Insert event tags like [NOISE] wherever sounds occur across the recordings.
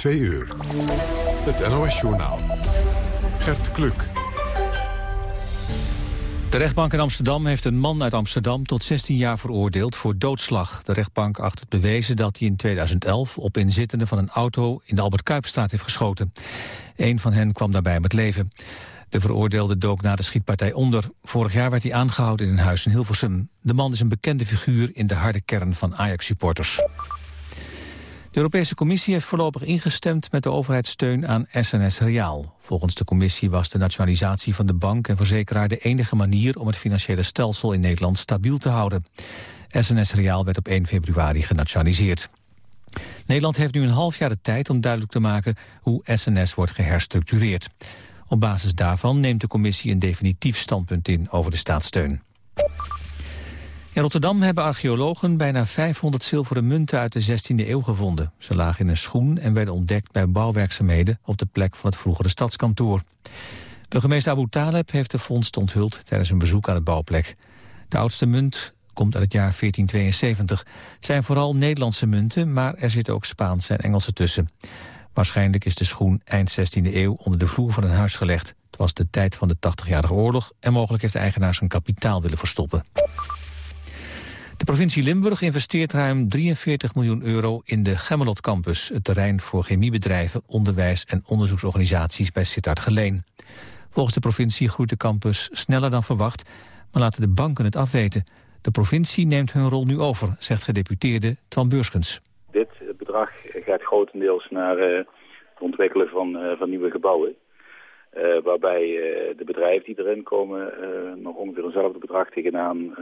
2 uur. Het NOS-journaal. Gert Kluk. De rechtbank in Amsterdam heeft een man uit Amsterdam tot 16 jaar veroordeeld voor doodslag. De rechtbank acht het bewezen dat hij in 2011 op inzittenden van een auto in de Albert Kuipstraat heeft geschoten. Een van hen kwam daarbij om het leven. De veroordeelde dook na de schietpartij onder. Vorig jaar werd hij aangehouden in een huis in Hilversum. De man is een bekende figuur in de harde kern van Ajax-supporters. De Europese Commissie heeft voorlopig ingestemd met de overheidssteun aan SNS Reaal. Volgens de commissie was de nationalisatie van de bank en verzekeraar de enige manier om het financiële stelsel in Nederland stabiel te houden. SNS Reaal werd op 1 februari genationaliseerd. Nederland heeft nu een half jaar de tijd om duidelijk te maken hoe SNS wordt geherstructureerd. Op basis daarvan neemt de commissie een definitief standpunt in over de staatssteun. In Rotterdam hebben archeologen bijna 500 zilveren munten uit de 16e eeuw gevonden. Ze lagen in een schoen en werden ontdekt bij bouwwerkzaamheden op de plek van het vroegere stadskantoor. Burgemeester Abu Taleb heeft de vondst onthuld tijdens een bezoek aan de bouwplek. De oudste munt komt uit het jaar 1472. Het zijn vooral Nederlandse munten, maar er zitten ook Spaanse en Engelse tussen. Waarschijnlijk is de schoen eind 16e eeuw onder de vloer van een huis gelegd. Het was de tijd van de 80-jarige oorlog en mogelijk heeft de eigenaar zijn kapitaal willen verstoppen. De provincie Limburg investeert ruim 43 miljoen euro in de Gemmelot Campus, het terrein voor chemiebedrijven, onderwijs en onderzoeksorganisaties bij Sittard Geleen. Volgens de provincie groeit de campus sneller dan verwacht, maar laten de banken het afweten. De provincie neemt hun rol nu over, zegt gedeputeerde Twan Beurskens. Dit bedrag gaat grotendeels naar uh, het ontwikkelen van, uh, van nieuwe gebouwen. Uh, waarbij de bedrijven die erin komen nog ongeveer eenzelfde bedrag tegenaan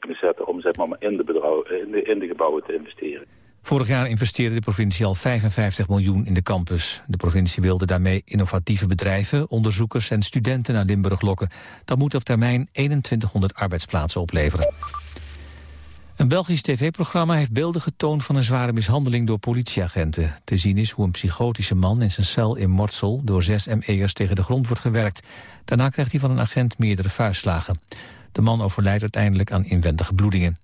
zetten om zeg maar, in, de in, de, in de gebouwen te investeren. Vorig jaar investeerde de provincie al 55 miljoen in de campus. De provincie wilde daarmee innovatieve bedrijven, onderzoekers en studenten naar Limburg lokken. Dat moet op termijn 2100 arbeidsplaatsen opleveren. Een Belgisch tv-programma heeft beelden getoond van een zware mishandeling door politieagenten. Te zien is hoe een psychotische man in zijn cel in Mortsel door zes ME'ers tegen de grond wordt gewerkt. Daarna krijgt hij van een agent meerdere vuistslagen. De man overlijdt uiteindelijk aan inwendige bloedingen.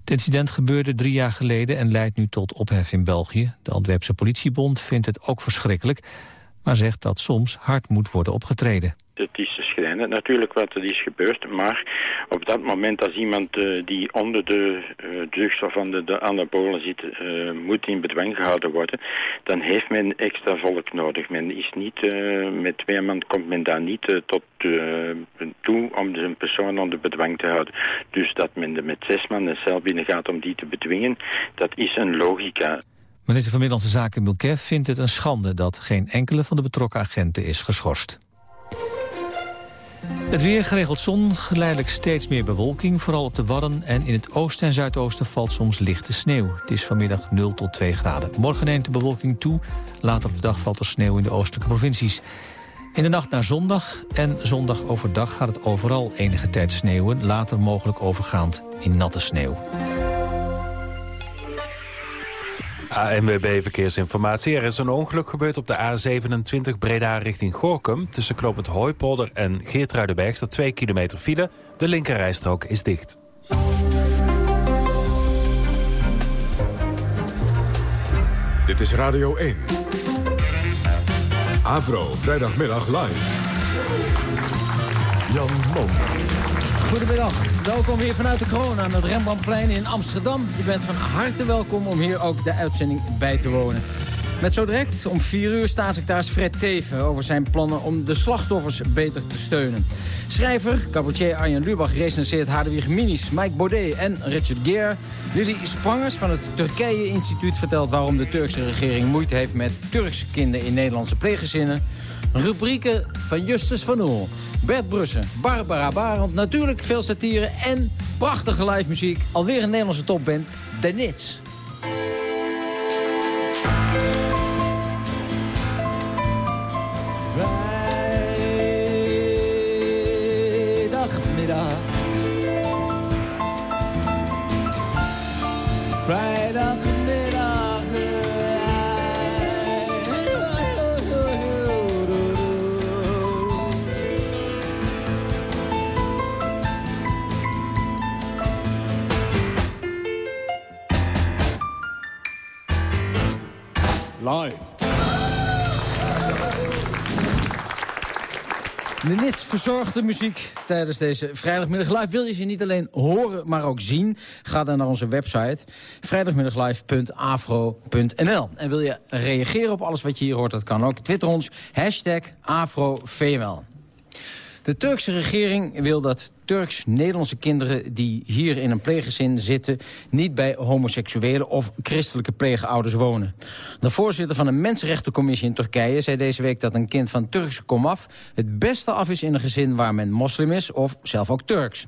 Het incident gebeurde drie jaar geleden en leidt nu tot ophef in België. De Antwerpse politiebond vindt het ook verschrikkelijk, maar zegt dat soms hard moet worden opgetreden. Het is schrijnend natuurlijk wat er is gebeurd, maar op dat moment als iemand uh, die onder de uh, drugs of onder de anabolen zit, uh, moet in bedwang gehouden worden, dan heeft men extra volk nodig. Men is niet, met twee man komt men daar niet tot toe om een persoon onder bedwang te houden. Dus dat men er met zes man een cel binnen gaat om die te bedwingen, dat is een logica. Minister van Middellandse Zaken Milkev vindt het een schande dat geen enkele van de betrokken agenten is geschorst. Het weer geregeld zon, geleidelijk steeds meer bewolking, vooral op de Wadden. En in het oosten en zuidoosten valt soms lichte sneeuw. Het is vanmiddag 0 tot 2 graden. Morgen neemt de bewolking toe. Later op de dag valt er sneeuw in de oostelijke provincies. In de nacht naar zondag en zondag overdag gaat het overal enige tijd sneeuwen. Later mogelijk overgaand in natte sneeuw. ANWB Verkeersinformatie. Er is een ongeluk gebeurd op de A27 Breda richting Gorkum... tussen knooppunt Hooipolder en Geertruidenberg staat 2 kilometer file. De linkerrijstrook is dicht. Dit is Radio 1. Avro, vrijdagmiddag live. Jan Mom. Goedemiddag, welkom weer vanuit de kroon aan het Rembrandtplein in Amsterdam. Je bent van harte welkom om hier ook de uitzending bij te wonen. Met zo direct om 4 uur staatssecretaris Fred Teven over zijn plannen om de slachtoffers beter te steunen. Schrijver, cabaretier Arjen Lubach recenseert Hadewig Minis, Mike Baudet en Richard Gere. Lily Sprangers van het Turkije-instituut vertelt waarom de Turkse regering moeite heeft met Turkse kinderen in Nederlandse pleeggezinnen. Rubrieken van Justus van Oel. Bert Brussen, Barbara Barend, natuurlijk veel satire en prachtige live muziek. Alweer een Nederlandse topband, The Nits. De Nits verzorgt de muziek tijdens deze vrijdagmiddag live. Wil je ze niet alleen horen, maar ook zien? Ga dan naar onze website vrijdagmiddaglive.afro.nl. En wil je reageren op alles wat je hier hoort, dat kan ook. Twitter ons, hashtag AfroVML. De Turkse regering wil dat Turks-Nederlandse kinderen die hier in een pleeggezin zitten... niet bij homoseksuele of christelijke pleegouders wonen. De voorzitter van de Mensenrechtencommissie in Turkije zei deze week... dat een kind van Turkse komaf het beste af is in een gezin waar men moslim is... of zelf ook Turks.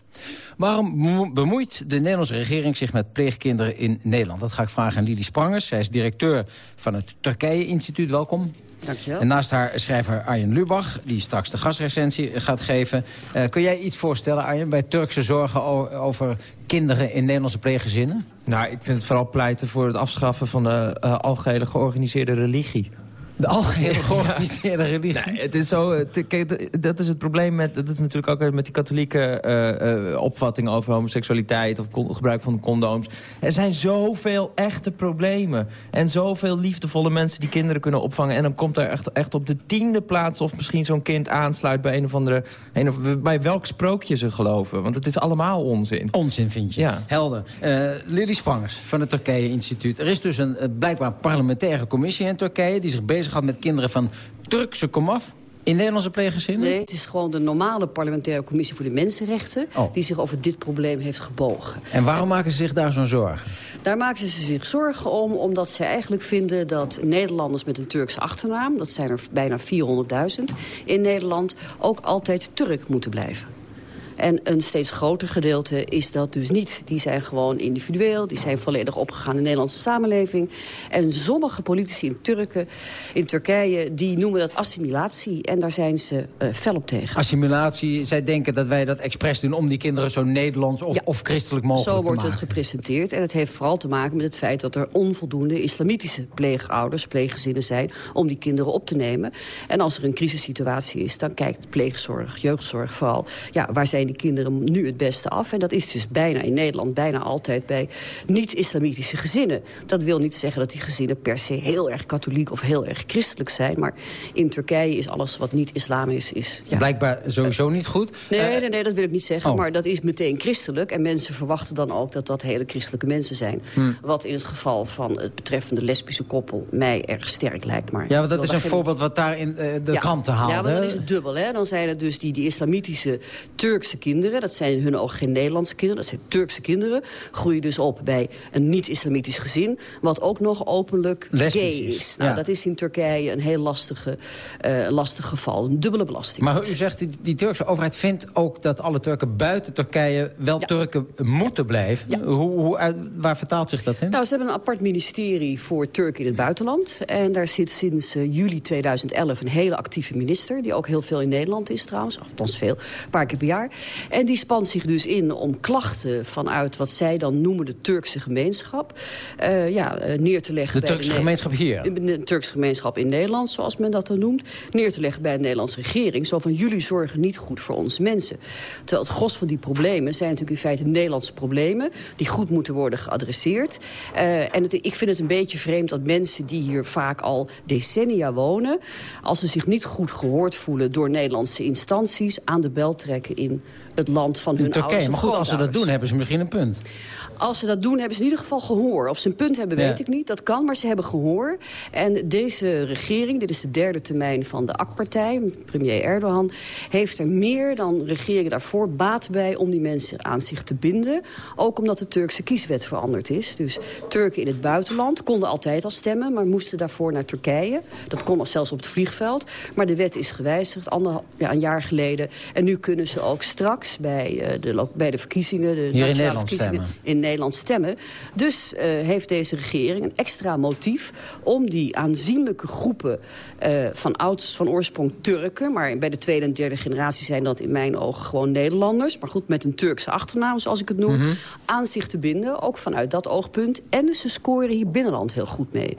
Waarom bemoeit de Nederlandse regering zich met pleegkinderen in Nederland? Dat ga ik vragen aan Lili Sprangers. Zij is directeur van het Turkije-instituut. Welkom. Dankjewel. En naast haar schrijver Arjen Lubach, die straks de gastrecensie gaat geven. Uh, kun jij iets voorstellen, Arjen, bij Turkse zorgen over kinderen in Nederlandse pleeggezinnen? Nou, ik vind het vooral pleiten voor het afschaffen van de uh, algehele georganiseerde religie. De algehele georganiseerde religie. Nee, het is zo, kijk, dat is het probleem met, dat is natuurlijk ook met die katholieke uh, uh, opvatting over homoseksualiteit of gebruik van condooms. Er zijn zoveel echte problemen en zoveel liefdevolle mensen die kinderen kunnen opvangen. En dan komt er echt, echt op de tiende plaats of misschien zo'n kind aansluit bij een of andere, een of, bij welk sprookje ze geloven. Want het is allemaal onzin. Onzin vind je? Ja. Helder. Uh, Lily Sprangers van het Turkije Instituut. Er is dus een blijkbaar parlementaire commissie in Turkije die zich bezig gaat met kinderen van Turkse komaf? In Nederlandse pleeggezinnen? Nee, het is gewoon de normale parlementaire commissie voor de mensenrechten... Oh. die zich over dit probleem heeft gebogen. En waarom maken ze zich daar zo'n zorgen? Daar maken ze zich zorgen om, omdat ze eigenlijk vinden dat Nederlanders met een Turkse achternaam... dat zijn er bijna 400.000 in Nederland, ook altijd Turk moeten blijven. En een steeds groter gedeelte is dat dus niet. Die zijn gewoon individueel, die zijn volledig opgegaan in de Nederlandse samenleving. En sommige politici in, Turken, in Turkije, die noemen dat assimilatie. En daar zijn ze uh, fel op tegen. Assimilatie, zij denken dat wij dat expres doen... om die kinderen zo Nederlands of, Ja. of christelijk mogelijk Zo te wordt het maken. gepresenteerd. En het heeft vooral te maken met het feit dat er onvoldoende islamitische pleegouders, pleeggezinnen zijn, om die kinderen op te nemen. En als er een crisissituatie is, dan kijkt pleegzorg, jeugdzorg vooral, ja, waar zijn die kinderen nu het beste af? En dat is dus bijna in Nederland, bijna altijd bij niet-islamitische gezinnen. Dat wil niet zeggen dat die gezinnen per se heel erg katholiek of heel erg christelijk zijn. Maar in Turkije is alles wat niet islam is, is ja, Blijkbaar sowieso niet goed. Nee, Eh, nee, nee, dat wil ik niet zeggen. oh. Maar dat is meteen christelijk. En mensen verwachten dan ook dat dat hele christelijke mensen zijn. Hmm. Wat in het geval van het betreffende lesbische koppel mij erg sterk lijkt. Maar ja, want dat is een geen- voorbeeld wat daar in eh, de ja. kranten haalde. Ja, maar dan is het dubbel. Hè? Dan zijn het dus die, die islamitische Turkse kinderen. Dat zijn in hun ogen geen Nederlandse kinderen. Dat zijn Turkse kinderen. Groeien dus op bij een niet-islamitisch gezin. Wat ook nog openlijk Lesbisch gay is. Nou, ja. dat is in Turkije een heel lastige, eh, lastig geval. Een dubbele belasting. Maar u zegt, die, die Turkse overheid vindt ook dat alle Turken buiten Turkije wel Ja. Turken moeten blijven. Ja. Hoe, hoe, waar vertaalt zich dat in? Nou, ze hebben een apart ministerie voor Turken in het buitenland. En daar zit sinds eh, juli 2011 een hele actieve minister... die ook heel veel in Nederland is trouwens. Althans veel, een paar keer per jaar. En die spant zich dus in om klachten vanuit wat zij dan noemen... de Turkse gemeenschap eh, ja, eh, neer te leggen. de bij Turkse Ne- gemeenschap hier? de Turkse gemeenschap in Nederland, zoals men dat dan noemt... neer te leggen bij de Nederlandse regering. Zo van, jullie zorgen niet goed voor onze mensen. Terwijl het gros van die problemen zijn natuurlijk in feite Nederlandse problemen... die goed moeten worden geadresseerd. Eh, en het, ik vind het een beetje vreemd dat mensen die hier vaak al decennia wonen... als ze zich niet goed gehoord voelen door Nederlandse instanties... aan de bel trekken in het land van hun Turkije. ouders Maar goed, als ze dat doen, hebben ze misschien een punt. Als ze dat doen, hebben ze in ieder geval gehoor. Of ze een punt hebben, Ja. weet ik niet. Dat kan, maar ze hebben gehoor. En deze regering, dit is de derde termijn van de AK-partij... premier Erdogan, heeft er meer dan regeringen daarvoor baat bij... om die mensen aan zich te binden. Ook omdat de Turkse kieswet veranderd is. Dus Turken in het buitenland konden altijd al stemmen... maar moesten daarvoor naar Turkije. Dat kon al zelfs op het vliegveld. Maar de wet is gewijzigd ander, ja, een jaar geleden. En nu kunnen ze ook straks bij, eh, de, bij de verkiezingen... de nationale Nederland verkiezingen stemmen. in Nederland stemmen. Dus eh, heeft deze regering een extra motief om die aanzienlijke groepen eh, van ouds van oorsprong Turken... maar bij de tweede en derde generatie zijn dat in mijn ogen gewoon Nederlanders... maar goed, met een Turkse achternaam, zoals ik het noem, Mhm. aan zich te binden. Ook vanuit dat oogpunt. En ze scoren hier binnenland heel goed mee.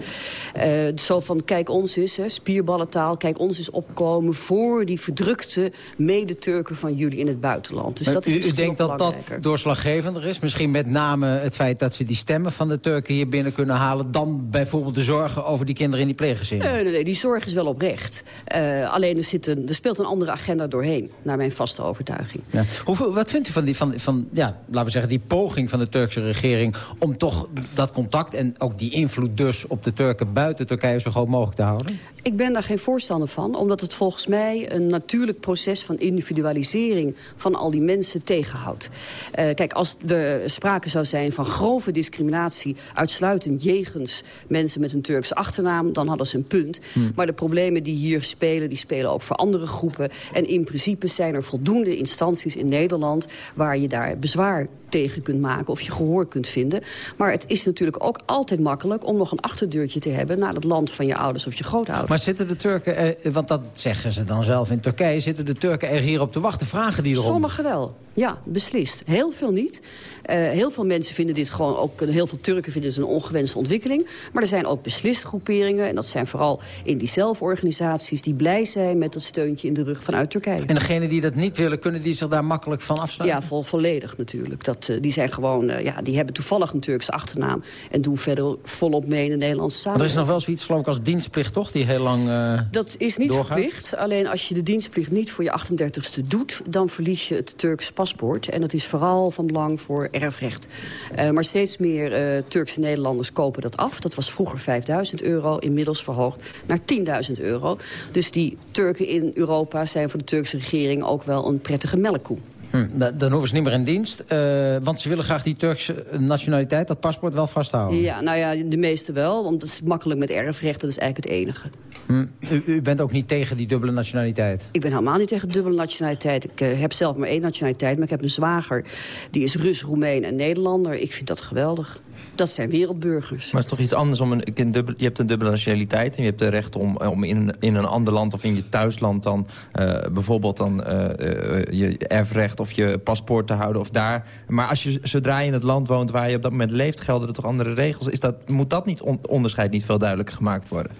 Eh, zo van, kijk ons eens, hè, spierballentaal, kijk ons eens opkomen... voor die verdrukte mede-Turken van jullie in het buitenland. Dus Maar dat is u, u misschien denkt dat dat doorslaggevender is? Misschien met name het feit dat ze die stemmen van de Turken hier binnen kunnen halen... dan bijvoorbeeld de zorgen over die kinderen in die pleeggezinnen? Nee, nee, nee, die zorg is wel oprecht. Eh, alleen er, zit een, er speelt een andere agenda doorheen, naar mijn vaste overtuiging. Ja. Hoeveel, wat vindt u van, die, van, van ja, laten we zeggen, die poging van de Turkse regering... om toch dat contact en ook die invloed dus op de Turken buiten Turkije zo groot mogelijk te houden? Ik ben daar geen voorstander van, omdat het volgens mij een natuurlijk proces van individualisering van al die mensen tegenhoudt. Eh, kijk, als er sprake zou zijn van grove discriminatie uitsluitend jegens mensen met een Turkse achternaam, dan hadden ze een punt. Maar de problemen die hier spelen, die spelen ook voor andere groepen. En in principe zijn er voldoende instanties in Nederland waar je daar bezwaar tegen kunt maken of je gehoor kunt vinden. Maar het is natuurlijk ook altijd makkelijk om nog een achterdeurtje te hebben naar het land van je ouders of je grootouders. Maar zitten de Turken, er, want dat zeggen ze dan zelf in Turkije... zitten de Turken er hierop te wachten? Vragen die erom? Sommigen wel, ja, beslist. Heel veel niet. Eh, heel veel mensen vinden dit gewoon ook... heel veel Turken vinden het een ongewenste ontwikkeling. Maar er zijn ook beslist groeperingen... en dat zijn vooral in die zelforganisaties... die blij zijn met dat steuntje in de rug vanuit Turkije. En degenen die dat niet willen, kunnen die zich daar makkelijk van afsluiten? Ja, vol, volledig natuurlijk. Dat, eh, die zijn gewoon, eh, ja, die hebben toevallig een Turkse achternaam... en doen verder volop mee in de Nederlandse Maar er is samenleving. nog wel zoiets, geloof ik, als dienstplicht, toch? Die heel lang Dat is niet doorgaat? verplicht. Alleen als je de dienstplicht niet voor je 38ste doet... dan verlies je het Turks paspoort. En dat is vooral van belang voor erfrecht. Eh, maar steeds meer eh, Turkse Nederlanders kopen dat af. Dat was vroeger 5000 euro, inmiddels verhoogd naar 10.000 euro. Dus die Turken in Europa zijn voor de Turkse regering... ook wel een prettige melkkoe. Hm, da- dan hoeven ze niet meer in dienst. eh, want ze willen graag die Turkse nationaliteit, dat paspoort, wel vasthouden. Ja, nou ja, de meeste wel, want het is makkelijk met erfrecht. Dat is eigenlijk het enige. Hm, u, u bent ook niet tegen die dubbele nationaliteit? Ik ben helemaal niet tegen dubbele nationaliteit. Ik eh, heb zelf maar één nationaliteit, maar ik heb een zwager. Die is Rus, Roemeen en Nederlander. Ik vind dat geweldig. Dat zijn wereldburgers. Maar het is toch iets anders om een, een dubbel, je hebt een dubbele nationaliteit en je hebt het recht om, om in, een, in een ander land of in je thuisland dan eh, bijvoorbeeld dan eh, eh, je erfrecht of je paspoort te houden of daar. Maar als je zodra je in het land woont waar je op dat moment leeft, gelden er toch andere regels? Is dat, moet dat niet on- onderscheid niet veel duidelijker gemaakt worden?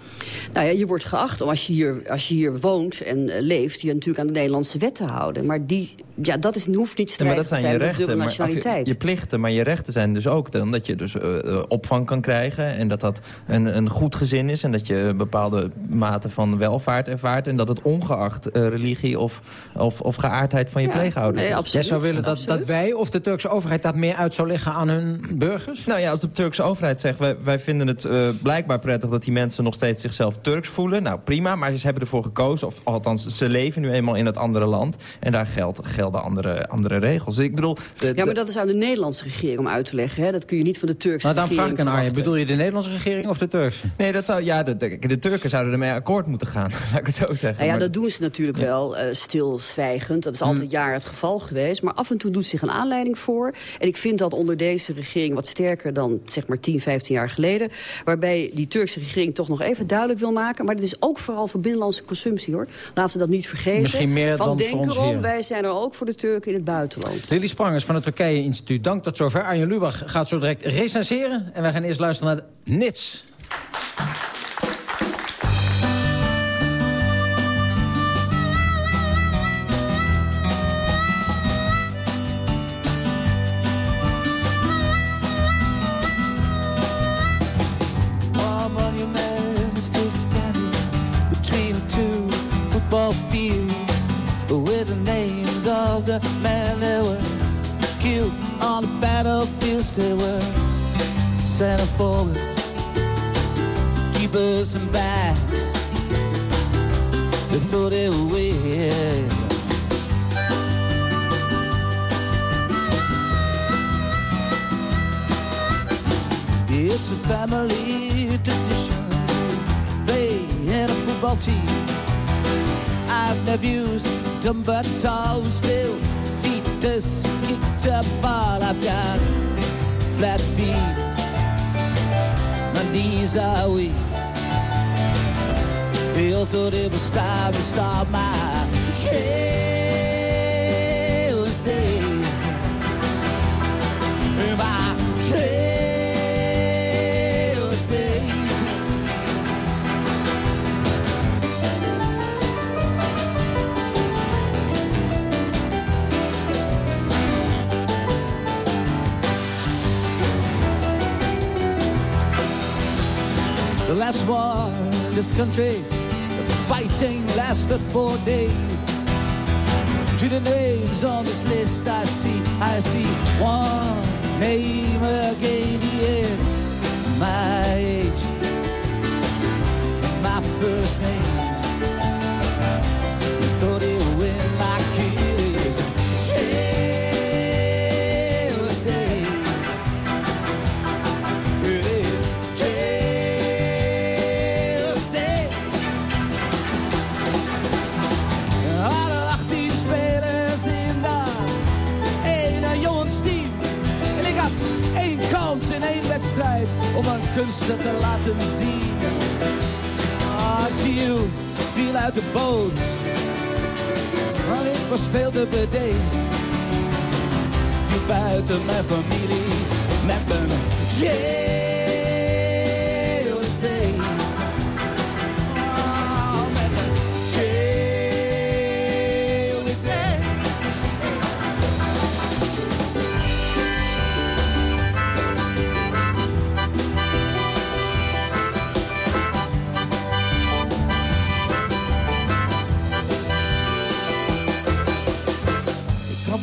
Nou ja, je wordt geacht om als je hier, als je hier woont en leeft... je natuurlijk aan de Nederlandse wet te houden. Maar die, ja, dat is, hoeft niet Ja, maar strijdig dat te zijn je met rechten, maar, je, nationaliteit. je plichten, maar je rechten zijn dus ook dan dat je dus eh, eh, opvang kan krijgen en dat dat een, een goed gezin is en dat je een bepaalde mate van welvaart ervaart en dat het ongeacht eh, religie of, of, of geaardheid van je Ja, pleegouders nee, is. absoluut. Jij zou willen dat, Absoluut. dat wij of de Turkse overheid dat meer uit zou leggen aan hun burgers? Nou ja, als de Turkse overheid zegt... wij, wij vinden het eh, blijkbaar prettig dat die mensen nog steeds zichzelf Turks voelen. Nou, prima, maar ze hebben ervoor gekozen. Of althans, ze leven nu eenmaal in het andere land. En daar geldt, gelden andere, andere regels. Ik bedoel... de- Ja, de- maar dat is aan de Nederlandse regering om uit te leggen. Hè? Dat kun je niet van de Turkse Nou, dan vraag regering ik aan Arjen, bedoel je de Nederlandse regering of de Turkse? Nee, dat zou, ja, de, de, de Turken zouden ermee akkoord moeten gaan. [LAUGHS] Laat ik het zo zeggen. Nou ja, Maar dat doen ze natuurlijk wel eh, stilzwijgend. Dat is Hmm. altijd jaren het geval geweest. Maar af en toe doet zich een aanleiding voor. En ik vind dat onder deze regering wat sterker dan zeg maar 10, 15 jaar geleden. Waarbij die Turkse regering toch nog even duidelijk wil maken. Maar dit is ook vooral voor binnenlandse consumptie hoor. Laten we dat niet vergeten. Misschien meer Van dan denk voor ons erom, hier. wij zijn er ook voor de Turken in het buitenland. Lily Sprangers van het Turkije Instituut, dank tot zover. Arjen Lubach gaat zo direct recenseren. En wij gaan eerst luisteren naar Nits. They were center forward, keepers and backs. They thought they were weird. It's a family tradition. They in a football team. I've nephews, dumb but tall, who still feet this kicked a ball. I've got flat feet. My knees are weak. They all thought it was time to start my last war in this country, the fighting lasted four days. To the names on this list I see, I see one name again, yeah, my age, my first name. Om een kunsten te laten zien. Ah, viel, viel uit de boot. Maar ik was veel bedeesd. Buiten mijn familie met een jailspace.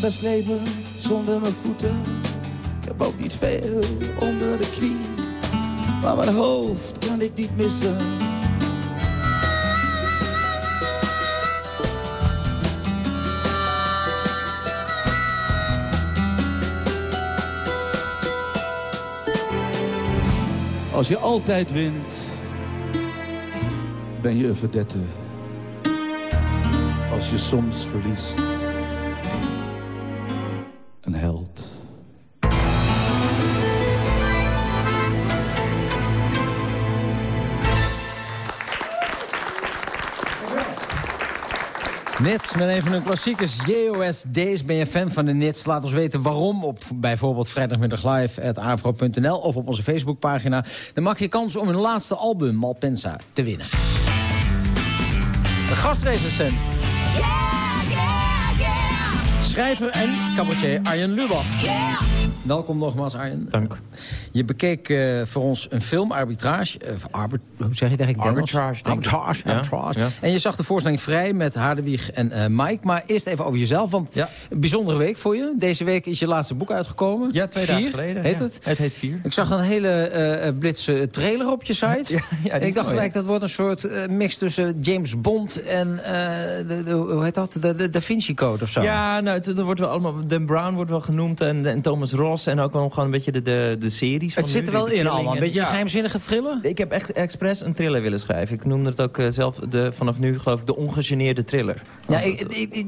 Best leven zonder mijn voeten. Ik heb ook niet veel onder de knie. Maar mijn hoofd kan ik niet missen. Als je altijd wint, ben je een verdette. Als je soms verliest, Nits met een van hun klassiekers. JOS Days. Ben je fan van de Nits? Laat ons weten waarom op bijvoorbeeld vrijdagmiddag live of op onze Facebookpagina. Dan mag je kans om hun laatste album Malpensa te winnen. De gastrecensent. Schrijver en cabaretier Arjen Lubach. Welkom nogmaals, Arjen. Dank. Je bekeek eh, voor ons een film, arbitrage. eh, arbit, hoe zeg je dat? eigenlijk? Arbitrage. Arbitrage, Ja, arbitrage. ja. En je zag de voorstelling vrij met Hardewieg en eh, Mike. Maar eerst even over jezelf, want Ja. een bijzondere week voor je. Deze week is je laatste boek uitgekomen. Ja, twee Vier, dagen geleden. Heet het? Het heet Vier. Ik zag een hele eh, eh, blitse trailer op je [LAUGHS] site. En ik dacht gelijk, dat wordt een soort eh, mix tussen James Bond en eh, de, de- hoe heet dat? De, de Da Vinci Code of zo. Ja, nou, het, er wordt wel allemaal, Dan Brown wordt wel genoemd en, en Thomas Ross en ook wel gewoon een beetje de, de, de series van het nu, zit er wel in allemaal. Een beetje Ja. geheimzinnige thriller. Ik heb echt expres een thriller willen schrijven. Ik noemde het ook eh, zelf de, vanaf nu geloof ik de ongegeneerde thriller. Ja, ik,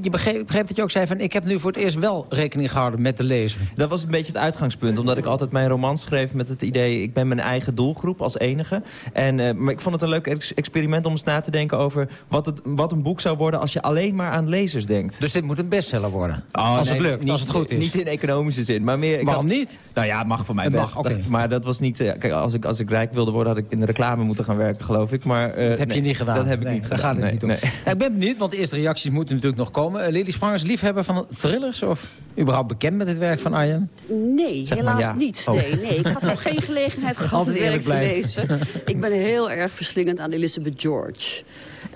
je begreep, ik begreep dat je ook zei van... ik heb nu voor het eerst wel rekening gehouden met de lezer. Dat was een beetje het uitgangspunt. Omdat ik altijd mijn roman schreef met het idee... ik ben mijn eigen doelgroep als enige. En, eh, maar ik vond het een leuk ex- experiment om eens na te denken over... Wat, het, wat een boek zou worden als je alleen maar aan lezers denkt. Dus dit moet een bestseller worden. als Oh, nee, het lukt, niet- als het goed is. Niet in economische zin, maar meer... ik Waarom niet? Nou ja, het mag van mij Het best. mag, oké. Dat- maar dat was niet... eh, kijk, als ik, als ik rijk wilde worden, had ik in de reclame moeten gaan werken, geloof ik. Maar, eh, Dat heb nee, je niet gedaan. Dat heb ik Nee, niet daar gedaan. gaat het nee, niet om. nee. Nou, ik ben benieuwd, want de eerste reacties moeten natuurlijk nog komen. Uh, Lily Sprangers, liefhebber van thrillers? Of überhaupt bekend met het werk van Arjen? Nee, Zeg helaas ja. niet. Oh. Nee, nee, ik had nog geen gelegenheid [LAUGHS] gehad het werk te lezen. Ik ben heel erg verslingend aan Elizabeth George.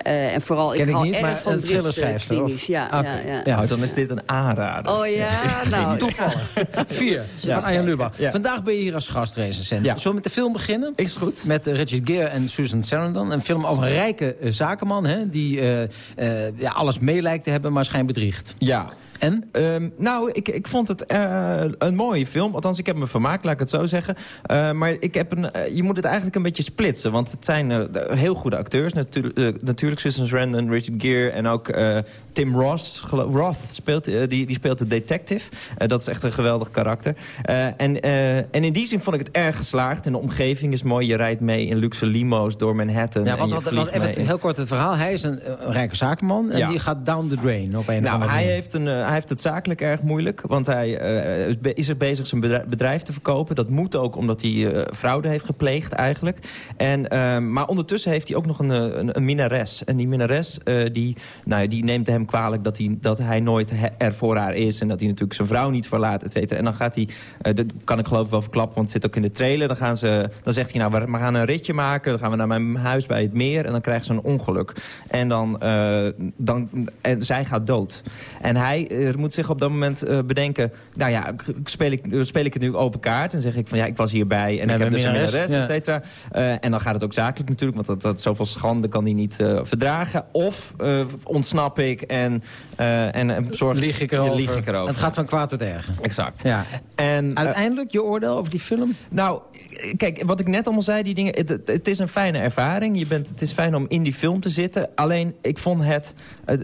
Eh, en vooral, Ken ik ik hou niet, erg maar van Britse. Ja, Ah, ja, ja. Ja. Nou, dan is dit een aanrader. Oh ja, nou... Toevallig. Vier, van Arjen? Lubach. Vandaag ben je hier als gastrecensent. Zullen we met de film beginnen? Is goed. Met eh, Richard Gere en Susan Sarandon. Een film over een rijke eh, zakenman... Hè, die eh, ja, alles mee lijkt te hebben, maar schijn bedriegt. Ja. En? Ehm, nou, ik, ik vond het een mooie film. Althans, ik heb me vermaakt, laat ik het zo zeggen. Maar ik heb een, je moet het eigenlijk een beetje splitsen. Want het zijn heel goede acteurs. Natuurlijk, natuurlijk Susan Sarandon, Richard Gere en ook Tim Ross. Roth speelt, eh, die, die speelt de detective. Eh, dat is echt een geweldig karakter. Eh, en, en in die zin vond ik het erg geslaagd. En de omgeving is mooi. Je rijdt mee in luxe limo's door Manhattan. Ja, want, vliegt want even heel kort het verhaal. Hij is een, een rijke zakenman en Ja. die gaat down the drain op een of Nou, hij heeft, een, hij heeft het zakelijk erg moeilijk. Want hij is er bezig zijn bedrijf, te verkopen. Dat moet ook omdat hij fraude heeft gepleegd eigenlijk. En, maar ondertussen heeft hij ook nog een, een, een minnares. En die minnares die, nou, die neemt hem hem kwalijk dat hij, dat hij nooit er voor haar is... en dat hij natuurlijk zijn vrouw niet verlaat, et cetera. En dan gaat hij, uh, dat kan ik geloof wel verklappen, want het zit ook in de trailer... dan, gaan ze, dan zegt hij, nou, we gaan een ritje maken... dan gaan we naar mijn huis bij het meer en dan krijgen ze een ongeluk. En dan, uh, dan en zij gaat dood. En hij uh, moet zich op dat moment bedenken... nou ja, speel ik, speel ik het nu open kaart en zeg ik van... ja, ik was hierbij en, ik heb dus een minnares, et cetera. en dan gaat het ook zakelijk natuurlijk, want dat, dat zoveel schande kan hij niet verdragen. Of ontsnap ik en, uh, en zorg... Lieg ik erover. Lieg ik erover. Het gaat van kwaad tot erger. Exact. Ja. En, uh, Uiteindelijk je oordeel over die film? Nou, kijk, wat ik net allemaal zei, die dingen, het, het, is een fijne ervaring. Je bent, het is fijn om in die film te zitten. Alleen, ik vond het... Uh,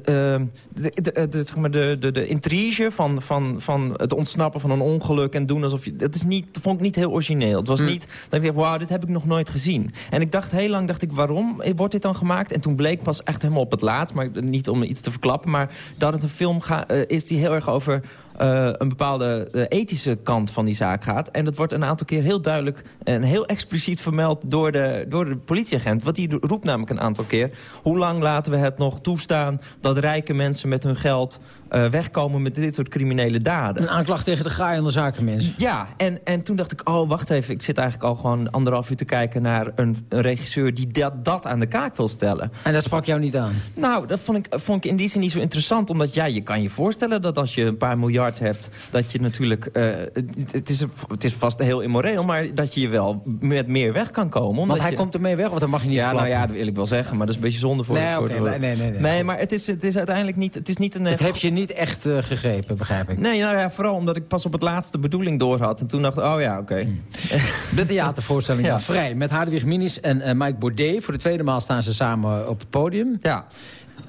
de, de, de, de, intrige van, van, van het ontsnappen van een ongeluk en doen alsof je... Dat, is niet, dat vond ik niet heel origineel. Het was hm. niet dat ik dacht, wauw, dit heb ik nog nooit gezien. En ik dacht heel lang, dacht ik, waarom wordt dit dan gemaakt? En toen bleek pas echt helemaal op het laatst, maar niet om iets te verklappen... maar dat het een film ga, uh, is die heel erg over uh, een bepaalde uh, ethische kant van die zaak gaat. En dat wordt een aantal keer heel duidelijk en heel expliciet vermeld door de, door de politieagent. Want die roept namelijk een aantal keer... hoe lang laten we het nog toestaan dat rijke mensen met hun geld uh, wegkomen met dit soort criminele daden. Een aanklacht tegen de graaiende zakenmensen. Ja, en, en toen dacht ik, oh, wacht even. Ik zit eigenlijk al gewoon anderhalf uur te kijken naar een, een regisseur... die dat, dat aan de kaak wil stellen. En dat sprak jou niet aan? Nou, dat vond ik, vond ik in die zin niet zo interessant. Omdat ja, je kan je voorstellen dat als je een paar miljard hebt... dat je natuurlijk, uh, het, is, het is vast heel immoreel... maar dat je wel met meer weg kan komen. Want hij je... komt ermee weg, of dat mag je niet Ja, nou ja, dat wil ik wel zeggen, maar dat is een beetje zonde voor... Nee, voor okay, nee, nee, nee, nee. Nee, maar het is, het is uiteindelijk niet, het is niet een... Het heeft je niet echt uh, gegrepen, begrijp ik. Nee, nou ja, vooral omdat ik pas op het laatste bedoeling door had. En toen dacht ik, oh ja, oké. Okay. Hmm. De theatervoorstelling [LAUGHS] ja. Vrij, met Hadewig Minis en uh, Mike Baudet. Voor de tweede maal staan ze samen op het podium. Ja.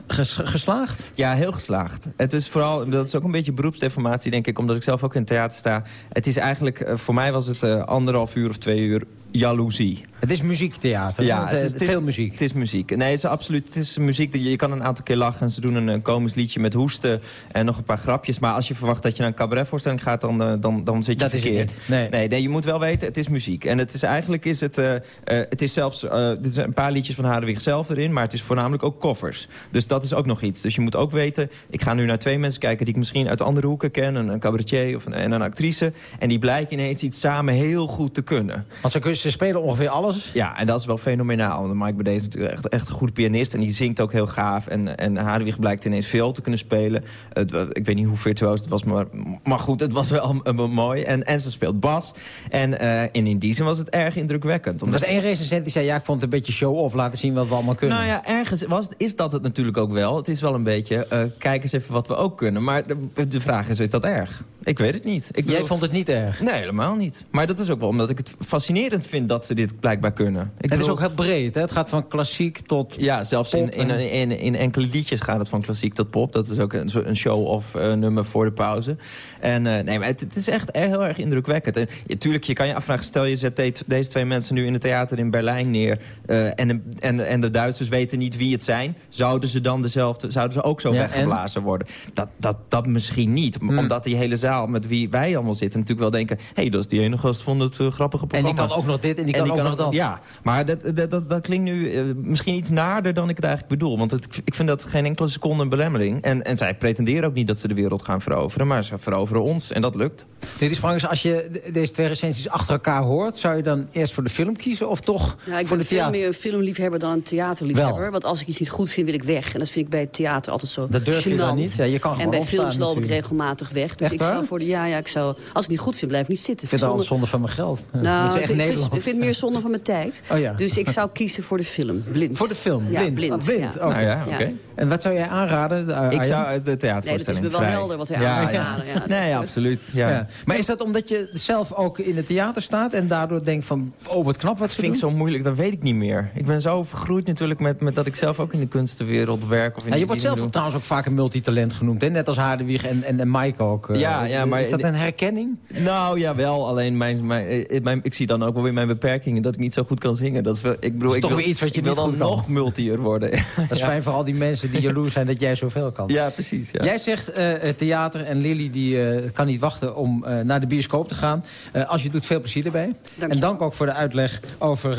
Ges geslaagd? Ja, heel geslaagd. Het is vooral, dat is ook een beetje beroepsdeformatie, denk ik, omdat ik zelf ook in het theater sta. Het is eigenlijk, uh, voor mij was het uh, anderhalf uur of twee uur jaloezie. Het is muziektheater. Ja, het is, het is, veel muziek. Het is muziek. Nee, het is absoluut. Het is muziek. Je kan een aantal keer lachen. En ze doen een, een komisch liedje met hoesten en nog een paar grapjes. Maar als je verwacht dat je naar een cabaretvoorstelling gaat, dan, uh, dan, dan zit je dat verkeerd. Is het nee. nee. Nee, je moet wel weten, het is muziek. En het is eigenlijk is het, uh, uh, het is zelfs, er zijn een paar liedjes van Hadewig zelf erin, maar het is voornamelijk ook covers. Dus dat is ook nog iets. Dus je moet ook weten, ik ga nu naar twee mensen kijken die ik misschien uit andere hoeken ken, een, een cabaretier of een, en een actrice. En die blijken ineens iets samen heel goed te kunnen. Want ze, ze spelen ongeveer alles ja, en dat is wel fenomenaal. Want Mike Baudet is natuurlijk echt, echt een goede pianist. En die zingt ook heel gaaf. En, en Hadewig blijkt ineens veel te kunnen spelen. Het, ik weet niet hoe virtuoos het was, maar, maar goed, het was wel uh, mooi. En, en ze speelt bas. En, uh, en in die zin was het erg indrukwekkend. Omdat... Er was één recensent die zei, ja, ik vond het een beetje show-off. Laten zien wat we allemaal kunnen. Nou ja, ergens was, is dat het natuurlijk ook wel. Het is wel een beetje, uh, kijk eens even wat we ook kunnen. Maar de, de vraag is, is dat erg? Ik weet het niet. Ik Jij vond het niet erg? Nee, helemaal niet. Maar dat is ook wel omdat ik het fascinerend vind dat ze dit blijkbaar kunnen. Ik het bedoel... is ook heel breed, hè? Het gaat van klassiek tot Ja, zelfs in, in, in, in, enkele liedjes gaat het van klassiek tot pop. Dat is ook een, een show-off uh, nummer voor de pauze. En uh, nee, maar het, het, is echt heel erg indrukwekkend. En natuurlijk, je kan je afvragen, stel je zet deze twee mensen nu in het theater in Berlijn neer... Uh, en, en, en de Duitsers weten niet wie het zijn... zouden ze dan dezelfde, zouden ze ook zo ja, weggeblazen en? worden? Dat, dat, dat misschien niet. Hmm. Omdat die hele zaal met wie wij allemaal zitten natuurlijk wel denken... hé, hey, dat is die ene gast van het grappige programma. En die kan ook nog dit en die kan, en die ook kan nog dat. Ja, maar dat, dat, dat, dat klinkt nu uh, misschien iets naarder dan ik het eigenlijk bedoel. Want het, ik vind dat geen enkele seconde een belemmering. En, en zij pretenderen ook niet dat ze de wereld gaan veroveren. Maar ze veroveren ons en dat lukt. Dit is Sprangers, als je deze twee recensies achter elkaar hoort... zou je dan eerst voor de film kiezen of toch ja, ik voor de theater? veel meer een filmliefhebber dan een theaterliefhebber. Wel. Want als ik iets niet goed vind, wil ik weg. En dat vind ik bij het theater altijd zo Dat durf gênant. je dan niet? Ja, je kan en bij films loop ik regelmatig weg. Dus Echt ik zou voor de ja, ja, ik zou, als ik niet goed vind, blijf ik niet zitten. Ik vind het al zonde van mijn geld. Nou, [LAUGHS] dat is echt ik, Nederland. vind, ik vind het meer zonde van mijn tijd. Oh, ja. Dus ik zou kiezen voor de film, blind. Voor de film, ja, blind. blind. Oh, blind. Ja. Okay. Nou ja, oké. Okay. En wat zou jij aanraden? Uh, ik zou de theatervoorstelling Nee, dat is me wel helder wat hij ja, aanraden. ja. Ja, nee, absoluut. Ja. Ja. Maar is dat omdat je zelf ook in het theater staat... en daardoor denkt van, oh wat knap wat vind ik zo moeilijk, dat weet ik niet meer. Ik ben zo vergroeid natuurlijk met, met dat ik zelf ook in de kunstenwereld werk. Of in ja, je wordt zelf trouwens ook vaak een multitalent genoemd. Hè? Net als Hadewig en, en, en Mike ook. Uh, ja, ja, maar, is dat een herkenning? Nou, ja, wel. Alleen mijn, mijn, mijn, ik zie dan ook wel weer mijn beperkingen... dat ik niet zo goed kan zingen. Dat is, wel, ik bedoel, dat is ik toch wil, weer iets wat je wil niet dan goed nog multier worden. [LAUGHS] Dat is ja. fijn voor al die mensen die jaloers zijn dat jij zoveel kan. Ja, precies. Ja. Jij zegt uh, theater en Lily die, uh, kan niet wachten om uh, naar de bioscoop te gaan. als je doet, veel plezier erbij. Dank en dank ook voor de uitleg over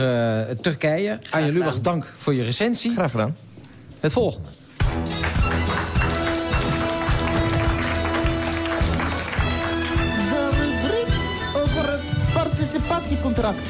Turkije. Arjen Lubach, dank voor je recensie. Graag gedaan. Het volgende. Participatiecontract.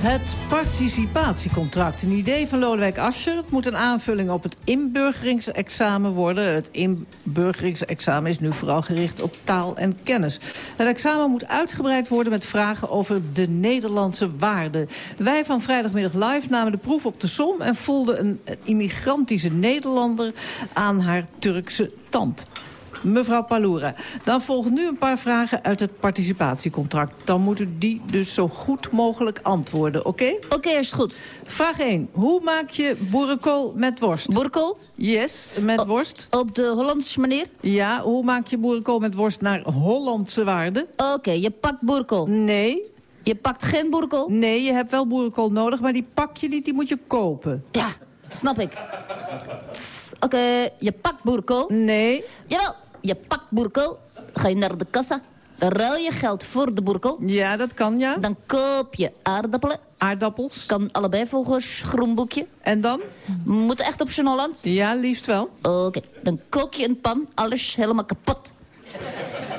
Het participatiecontract. Een idee van Lodewijk Asscher. Het moet een aanvulling op het inburgeringsexamen worden. Het inburgeringsexamen is nu vooral gericht op taal en kennis. Het examen moet uitgebreid worden met vragen over de Nederlandse waarden. Wij van Vrijdagmiddag Live namen de proef op de som... en voelden een immigrantische Nederlander aan haar Turkse tand. Mevrouw Paloura, dan volgen nu een paar vragen uit het participatiecontract. Dan moet u die dus zo goed mogelijk antwoorden, oké? Oké, is goed. Vraag 1. Hoe maak je boerenkool met worst? Boerenkool? Yes, met worst. Op de Hollandse manier? Ja, hoe maak je boerenkool met worst naar Hollandse waarde? Oké, je pakt boerenkool. Nee. Je pakt geen boerenkool? Nee, je hebt wel boerenkool nodig, maar die pak je niet, die moet je kopen. Ja, snap ik. Oké, je pakt boerenkool? Nee. Jawel, je pakt boerkel, ga je naar de kassa, dan ruil je geld voor de boerkel. Ja, dat kan, ja. Dan koop je aardappelen. Aardappels. Kan allebei volgens groenboekje. En dan? Moet echt op zijn? Ja, liefst wel. Oké, dan kook je een pan, alles helemaal kapot.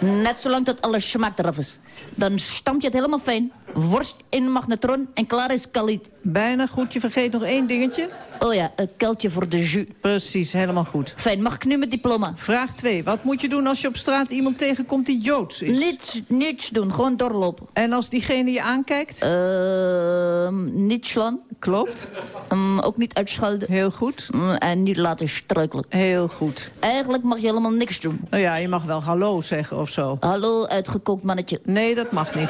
Net zolang tot alles smaak eraf is. Dan stamp je het helemaal fijn. Worst in magnetron en klaar is kaliet. Bijna goed, je vergeet nog één dingetje. Oh ja, een keltje voor de jus. Precies, helemaal goed. Fijn, mag ik nu met diploma? Vraag 2. Wat moet je doen als je op straat iemand tegenkomt die Joods is? Niets, niets doen, gewoon doorlopen. En als diegene je aankijkt? Uh, niet slaan. Klopt. Um, ook niet uitschelden. Heel goed. Um, en niet laten struikelen. Heel goed. Eigenlijk mag je helemaal niks doen. Nou ja, je mag wel hallo zeggen of zo. Hallo, uitgekookt mannetje. Nee, dat mag niet.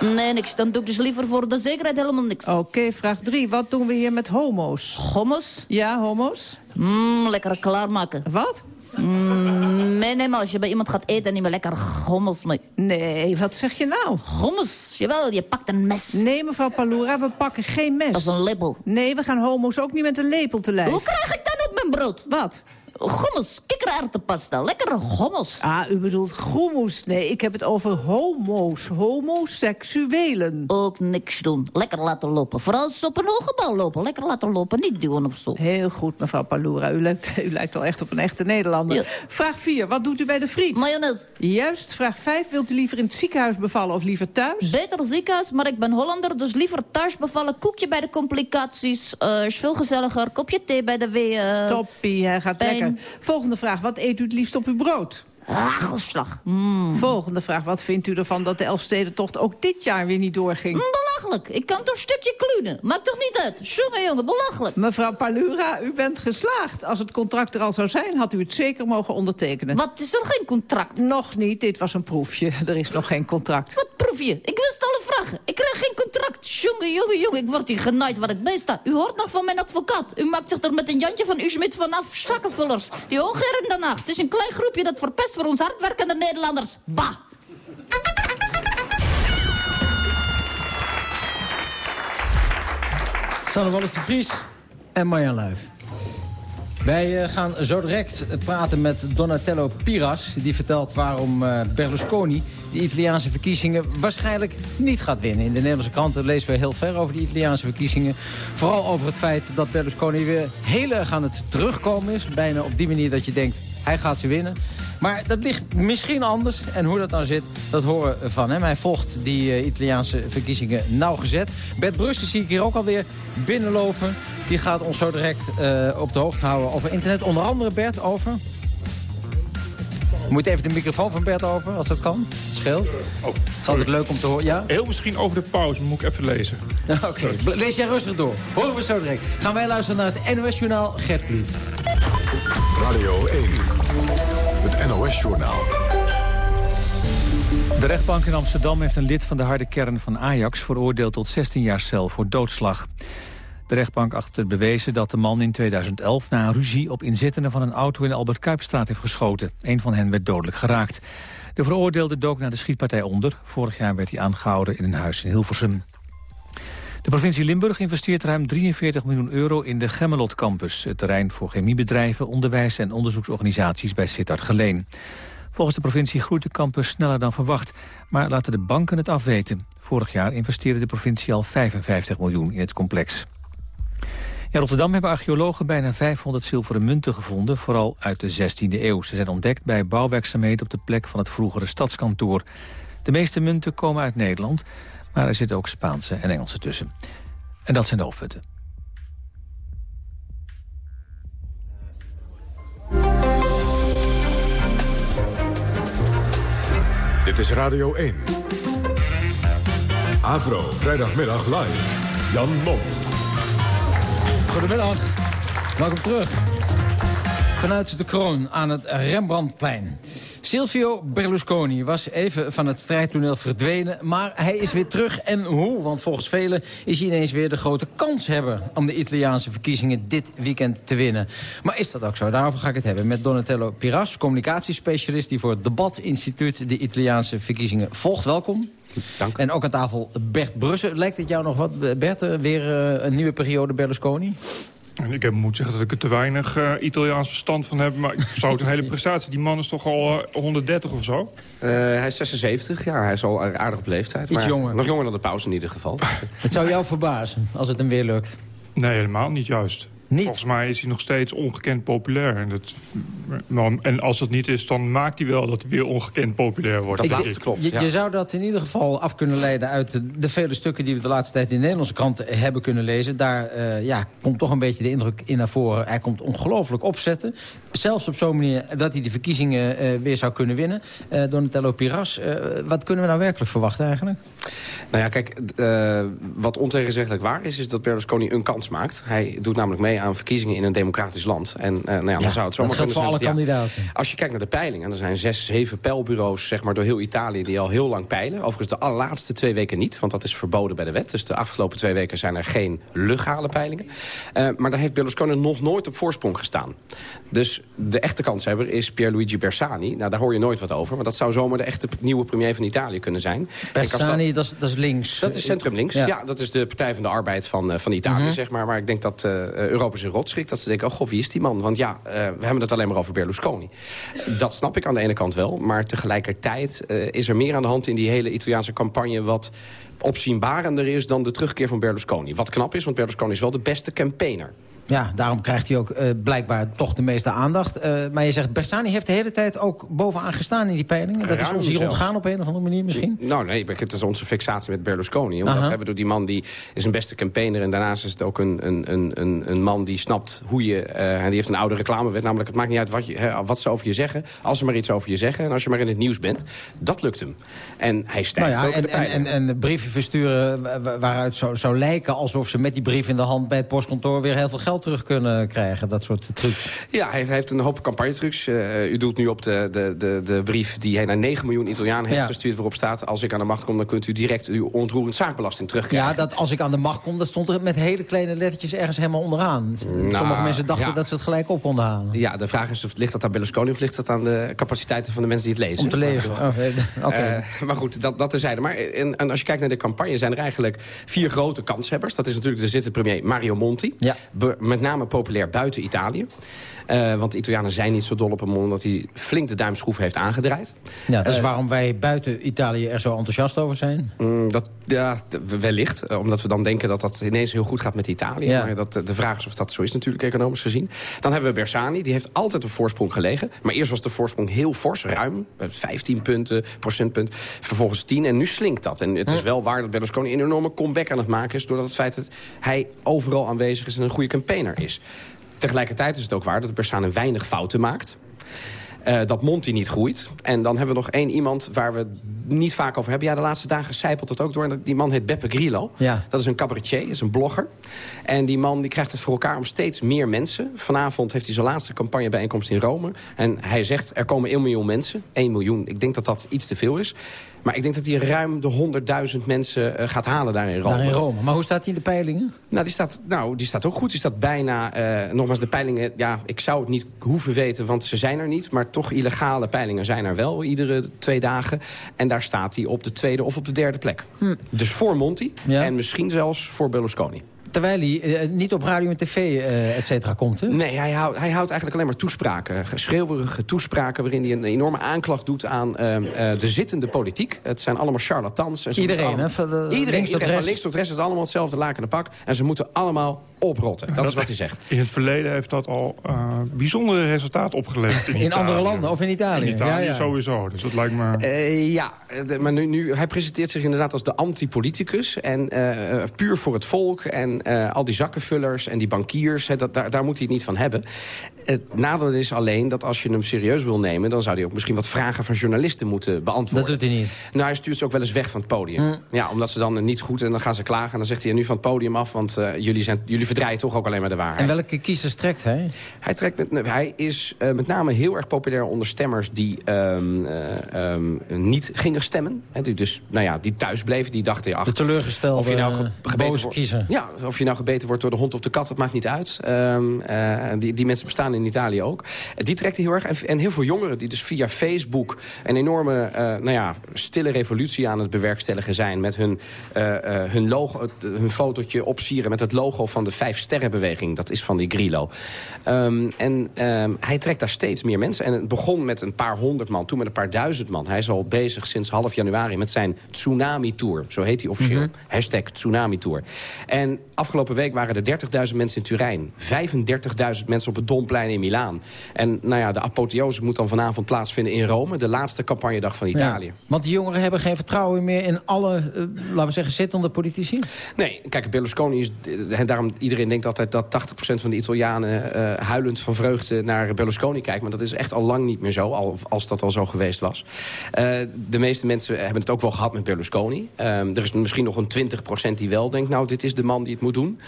Nee, niks. Dan doe ik dus liever voor de zekerheid helemaal niks. Oké, okay, vraag 3. Wat doen we hier met homo's? Homo's? Ja, homo's. Mmm, lekker klaarmaken. Wat? Mm, meenemen als je bij iemand gaat eten en niet meer lekker gommels mee. Nee, wat zeg je nou? Gommels, jawel, je pakt een mes. Nee, mevrouw Paloura, we pakken geen mes. Dat is een lepel. Nee, we gaan homo's ook niet met een lepel te lijf. Hoe krijg ik dan op mijn brood? Wat? Gommels, kikkererwtenpasta, lekkere gommels. Ah, u bedoelt groemoes. Nee, ik heb het over homo's, homoseksuelen. Ook niks doen, lekker laten lopen. Vooral als ze op een hogebal lopen, lekker laten lopen, niet duwen of zo. Heel goed, mevrouw Paloura. U lijkt, [LAUGHS] u lijkt wel echt op een echte Nederlander. Ja. Vraag 4, wat doet u bij de friet? Mayonaise. Juist, vraag 5, wilt u liever in het ziekenhuis bevallen of liever thuis? Beter ziekenhuis, maar ik ben Hollander, dus liever thuis bevallen. Koekje bij de complicaties, uh, is veel gezelliger. Kopje thee bij de wee. Toppie, hij gaat lekker. Volgende vraag, wat eet u het liefst op uw brood? Hagelslag. Mm. Volgende vraag, wat vindt u ervan dat de Elfstedentocht ook dit jaar weer niet doorging? Mm, belachelijk, ik kan toch een stukje klunen. Maakt toch niet uit? Jongen, jongen, belachelijk. Mevrouw Palura, u bent geslaagd. Als het contract er al zou zijn, had u het zeker mogen ondertekenen. Wat, is er geen contract? Nog niet, dit was een proefje. [LAUGHS] Er is nog geen contract. Wat proefje? Ik wist alle vragen. Ik krijg geen contract. Jongen, jongen, jongen, ik word hier genaaid waar ik bij sta. U hoort nog van mijn advocaat. U maakt zich er met een Jantje van Usmit vanaf zakkenvullers. Die hoog in Den Haag. Het is een klein groepje dat verpest voor ons hardwerkende Nederlanders. Bah! Sanne Wallis de Vries en Marjan Luif. Wij uh, gaan zo direct praten met Donatello Piras. Die vertelt waarom uh, Berlusconi de Italiaanse verkiezingen waarschijnlijk niet gaat winnen. In de Nederlandse kranten lezen we heel ver over die Italiaanse verkiezingen. Vooral over het feit dat Berlusconi weer heel erg aan het terugkomen is. Bijna op die manier dat je denkt, hij gaat ze winnen. Maar dat ligt misschien anders. En hoe dat dan zit, dat horen we van hem. Hij volgt die uh, Italiaanse verkiezingen nauwgezet. Bert Brussen zie ik hier ook alweer binnenlopen. Die gaat ons zo direct uh, op de hoogte houden over internet. Onder andere Bert over... Moet even de microfoon van Bert open, als dat kan. Het scheelt. Oh, het is altijd leuk om te horen. Ja? Heel misschien over de pauze, moet ik even lezen. [LAUGHS] Oké, okay. lees jij rustig door. Horen we zo direct. Gaan wij luisteren naar het NOS-journaal Gert. Radio 1. NOS-journaal. De rechtbank in Amsterdam heeft een lid van de harde kern van Ajax... veroordeeld tot 16 jaar cel voor doodslag. De rechtbank acht het bewezen dat de man in 2011 na een ruzie op inzittenden van een auto in de Albert Kuipstraat heeft geschoten. Een van hen werd dodelijk geraakt. De veroordeelde dook naar de schietpartij onder. Vorig jaar werd hij aangehouden in een huis in Hilversum. De provincie Limburg investeert ruim 43 miljoen euro in de Gemmelot Campus. Het terrein voor chemiebedrijven, onderwijs en onderzoeksorganisaties bij Sittard Geleen. Volgens de provincie groeit de campus sneller dan verwacht. Maar laten de banken het afweten. Vorig jaar investeerde de provincie al 55 miljoen in het complex. In Rotterdam hebben archeologen bijna 500 zilveren munten gevonden, vooral uit de 16e eeuw. Ze zijn ontdekt bij bouwwerkzaamheden op de plek van het vroegere stadskantoor. De meeste munten komen uit Nederland, maar er zitten ook Spaanse en Engelse tussen. En dat zijn de hoofdpunten. Dit is Radio 1. Avro, vrijdagmiddag live. Jan Mom. Goedemiddag. Welkom terug. Vanuit de kroon aan het Rembrandtplein. Silvio Berlusconi was even van het strijdtoneel verdwenen... maar hij is weer terug. En hoe? Want volgens velen is hij ineens weer de grote kans hebben... om de Italiaanse verkiezingen dit weekend te winnen. Maar is dat ook zo? Daarover ga ik het hebben met Donatello Piras... communicatiespecialist die voor het Debatinstituut... de Italiaanse verkiezingen volgt. Welkom. Dank. En ook aan tafel Bert Brussen. Lijkt het jou nog wat, Bert? eh, Weer eh, een nieuwe periode Berlusconi? En ik heb, moet zeggen dat ik er te weinig eh, Italiaans verstand van heb. Maar ik zou het een hele [LAUGHS] prestatie. Die man is toch al eh, 130 of zo? Eh, hij is 76, ja, hij is al aardig op leeftijd. Iets maar jonger. Nog jonger dan de pauze in ieder geval. [LAUGHS] Het zou jou verbazen als het hem weer lukt. Nee, helemaal niet juist. Niet? Volgens mij is hij nog steeds ongekend populair. En, dat, en als dat niet is, dan maakt hij wel dat hij weer ongekend populair wordt. Denk- ik. Je, je zou dat in ieder geval af kunnen leiden uit de, de vele stukken die we de laatste tijd in de Nederlandse kranten hebben kunnen lezen. Daar eh, ja, komt toch een beetje de indruk in naar voren. Hij komt ongelooflijk opzetten. Zelfs op zo'n manier dat hij de verkiezingen eh, weer zou kunnen winnen. Eh, Donatello Piras, eh, wat kunnen we nou werkelijk verwachten eigenlijk? Nou ja, kijk, eh, wat ontegenzeggelijk waar is... is dat Berlusconi een kans maakt. Hij doet namelijk mee aan verkiezingen in een democratisch land. En eh, nou ja, dan zou het zomaar dat geldt voor alle kunnen zijn ja, kandidaten. Als je kijkt naar de peilingen, er zijn zes, zeven peilbureaus zeg maar, door heel Italië die al heel lang peilen. Overigens de allerlaatste twee weken niet, want dat is verboden bij de wet. Dus de afgelopen twee weken zijn er geen legale peilingen. Eh, maar daar heeft Berlusconi nog nooit op voorsprong gestaan. Dus de echte kanshebber is Pierluigi Bersani. Nou, daar hoor je nooit wat over, maar dat zou zomaar de echte nieuwe premier van Italië kunnen zijn. En dat- is, dat is links. dat is centrum links. Ja. Ja. dat is de Partij van de Arbeid van, eh, van Italië, Mhm. zeg maar. Maar ik denk dat eh, Europa zich rot schrikt. Dat ze denken, oh god, wie is die man? Want ja, eh, we hebben het alleen maar over Berlusconi. Dat snap ik aan de ene kant wel. Maar tegelijkertijd eh, is er meer aan de hand in die hele Italiaanse campagne... wat opzienbarender is dan de terugkeer van Berlusconi. Wat knap is, want Berlusconi is wel de beste campaigner. Ja, daarom krijgt hij ook eh, blijkbaar toch de meeste aandacht. Eh, maar je zegt, Bersani heeft de hele tijd ook bovenaan gestaan in die peilingen. Dat is ons hier ontgaan op een of andere manier misschien? Nou nee, het is onze fixatie met Berlusconi. Omdat we hebben door die man die is een beste campaigner... en daarnaast is het ook een, een, een, een, een man die snapt hoe je... eh, en die heeft een oude reclamewet, namelijk het maakt niet uit wat, je, hè, wat ze over je zeggen... als ze maar iets over je zeggen en als je maar in het nieuws bent. Dat lukt hem. En hij stijgt Nou ja, ook en, de en, peilingen. en, en brieven versturen wa- wa- waaruit zou, zou lijken... alsof ze met die brief in de hand bij het postkantoor... weer heel veel geld terug kunnen krijgen. Dat soort trucs. Ja, hij, heeft een hoop campagnetrucs. Eh, u doet nu op de, de, de, de brief die hij naar 9 miljoen Italianen heeft Ja. gestuurd... waarop staat, als ik aan de macht kom, dan kunt u direct uw ontroerend zaakbelasting terugkrijgen. Ja, dat als ik aan de macht kom, dat stond er met hele kleine lettertjes ergens helemaal onderaan. Sommige mensen dachten ja. dat ze het gelijk op konden halen. Ja, de vraag is, of ligt dat aan Berlusconi of ligt dat aan de capaciteiten van de mensen die het lezen? Om te. Maar, Oh, eh, [LAUGHS] Oké. Eh, maar goed, dat, dat terzijde. Maar en, en als je kijkt naar de campagne, zijn er eigenlijk vier grote kanshebbers. Dat is natuurlijk de zittende premier Mario Monti. Ja. Be- met name populair buiten Italië. Eh, want de Italianen zijn niet zo dol op hem omdat hij flink de duimschroef heeft aangedraaid. ja, dat is Eh, waarom wij buiten Italië er zo enthousiast over zijn. Mm, dat, ja, wellicht. Eh, Omdat we dan denken dat dat ineens heel goed gaat met Italië. Ja. Maar dat, de vraag is of dat zo is natuurlijk, economisch gezien. Dan hebben we Bersani, die heeft altijd op voorsprong gelegen. Maar eerst was de voorsprong heel fors, ruim. eh, 15 punten, procentpunt. Vervolgens 10 en nu slinkt dat. En het is wel waar dat Berlusconi een enorme comeback aan het maken is... door het feit dat hij overal aanwezig is en een goede is. Tegelijkertijd is het ook waar dat Bersani weinig fouten maakt. Eh, dat Monti niet groeit. En dan hebben we nog één iemand waar we niet vaak over hebben. Ja, de laatste dagen zijpelt het ook door. Die man heet Beppe Grillo. Ja. Dat is een cabaretier, is een blogger. En die man die krijgt het voor elkaar om steeds meer mensen. Vanavond heeft hij zijn laatste campagnebijeenkomst in Rome. En hij zegt, er komen 1 miljoen mensen. 1 miljoen, ik denk dat dat iets te veel is. Maar ik denk dat hij ruim de 100.000 mensen eh, gaat halen daar in Rome. Daar in Rome. Maar hoe staat hij in de peilingen? Nou, die staat, nou, die staat ook goed. Die staat bijna, eh, nogmaals, de peilingen... Ja, ik zou het niet hoeven weten, want ze zijn er niet. Maar toch illegale peilingen zijn er wel, iedere twee dagen. En daar staat hij op de tweede of op de derde plek. Dus voor Monti Ja. en misschien zelfs voor Berlusconi. Terwijl hij eh, niet op radio en tv, eh et cetera, komt, hè? Nee, hij houdt, hij houdt eigenlijk alleen maar toespraken. Schreeuwerige toespraken waarin hij een enorme aanklacht doet aan ehm, eh, de zittende politiek. Het zijn allemaal charlatans. En ze Iedereen, moeten hè? Van de- Iedereen, links tot iedereen van rechts. links tot rechts is allemaal hetzelfde laken en pak. En ze moeten allemaal oprotten. Dat is wat hij zegt. [LAUGHS] In het verleden heeft dat al eh, bijzondere resultaten opgeleverd. In, In andere landen of in Italië? In Italië Ja, ja. sowieso. Dus dat lijkt me... Eh, ja, de- maar nu, nu, hij presenteert zich inderdaad als de anti-politicus. En puur voor het volk. En eh, al die zakkenvullers en die bankiers, dat, daar, daar moet hij het niet van hebben. Het nadeel is alleen dat als je hem serieus wil nemen... dan zou hij ook misschien wat vragen van journalisten moeten beantwoorden. Dat doet hij niet. Nou, hij stuurt ze ook wel eens weg van het podium. Ja, omdat ze dan niet goed en dan gaan ze klagen. En dan zegt hij nu van het podium af, want eh, jullie, zijn, jullie verdraaien toch ook alleen maar de waarheid. En welke kiezers trekt hij? Hij, trekt met, hij is eh, met name heel erg populair onder stemmers die ehm, eh, ehm, niet gingen stemmen. Die dus, nou ja, die thuis bleven, die dachten... Ja, ach, De teleurgestelde, of je nou ge- gebeten boze kiezer. Ja, of je nou gebeten wordt door de hond of de kat, dat maakt niet uit. Ehm, eh, die, die mensen bestaan in Italië ook. Eh, Die trekt hij heel erg. En, en heel veel jongeren die dus via Facebook... een enorme, eh, nou ja, stille revolutie aan het bewerkstelligen zijn... met hun, hun, logo, hun fotootje opsieren met het logo van de Vijf Sterrenbeweging. Dat is van die Grillo. Ehm, en ehm, hij trekt daar steeds meer mensen. En het begon met een paar honderd man, toen met een paar duizend man. Hij is al bezig sinds half januari met zijn Tsunami Tour. Zo heet hij officieel. Hashtag Tsunami Tour. En afgelopen week waren er 30.000 mensen in Turijn. 35.000 mensen op het Domplein in Milaan. En nou ja, de apotheose moet dan vanavond plaatsvinden in Rome. De laatste campagnedag van Italië. Ja, want die jongeren hebben geen vertrouwen meer in alle, eh, laten we zeggen, zittende politici? Nee, kijk, Berlusconi is... En daarom iedereen denkt altijd dat 80% van de Italianen... eh, huilend van vreugde naar Berlusconi kijkt. Maar dat is echt al lang niet meer zo, al, als dat al zo geweest was. Eh, de meeste mensen hebben het ook wel gehad met Berlusconi. Ehm, er is misschien nog een 20% die wel denkt... nou, dit is de man die het moet doen.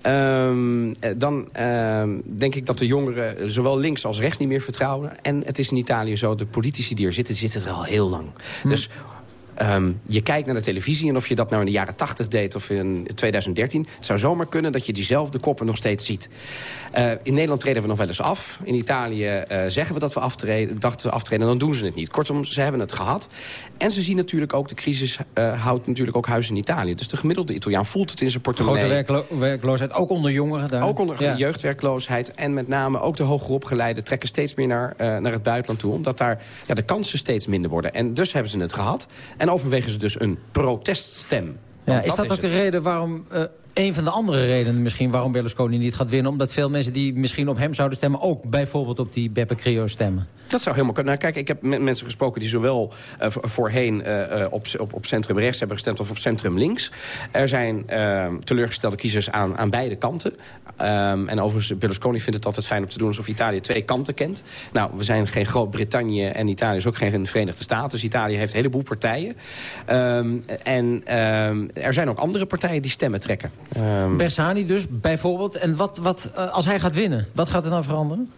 Ehm, eh, dan ehm, denk ik dat de jongeren zowel links als rechts niet meer vertrouwen. En het is in Italië zo, de politici die er zitten... zitten er al heel lang. Dus... Ehm, je kijkt naar de televisie en of je dat nou in de jaren 80 deed of in 2013... het zou zomaar kunnen dat je diezelfde koppen nog steeds ziet. Eh, in Nederland treden we nog wel eens af. In Italië eh, zeggen we dat we aftreden, dat we aftreden, dan doen ze het niet. Kortom, ze hebben het gehad. En ze zien natuurlijk ook, de crisis eh, houdt natuurlijk ook huis in Italië. Dus de gemiddelde Italiaan voelt het in zijn Grote portemonnee. werklo- werkloosheid, ook onder jongeren daar. Ook onder Ja. jeugdwerkloosheid en met name ook de hoger opgeleiden... trekken steeds meer naar, naar het buitenland toe. Omdat daar ja, de kansen steeds minder worden. En dus hebben ze het gehad. En overwegen ze dus een proteststem. Ja, is dat, ook het. de reden waarom... eh, een van de andere redenen misschien waarom Berlusconi niet gaat winnen... omdat veel mensen die misschien op hem zouden stemmen... ook bijvoorbeeld op die Beppe Grillo stemmen? Dat zou helemaal kunnen. Nou, kijk, ik heb met mensen gesproken die zowel eh, vo- voorheen eh, eh, op, op, op centrum rechts hebben gestemd of op centrum links. Er zijn eh, teleurgestelde kiezers aan, aan beide kanten. Ehm, en overigens, Berlusconi vindt het altijd fijn om te doen alsof Italië twee kanten kent. Nou, we zijn geen Groot-Brittannië en Italië is ook geen Verenigde Staten. Dus Italië heeft een heleboel partijen. Ehm, en ehm, er zijn ook andere partijen die stemmen trekken. Ehm, Bersani dus, bijvoorbeeld. En wat, wat, als hij gaat winnen, wat gaat er dan veranderen?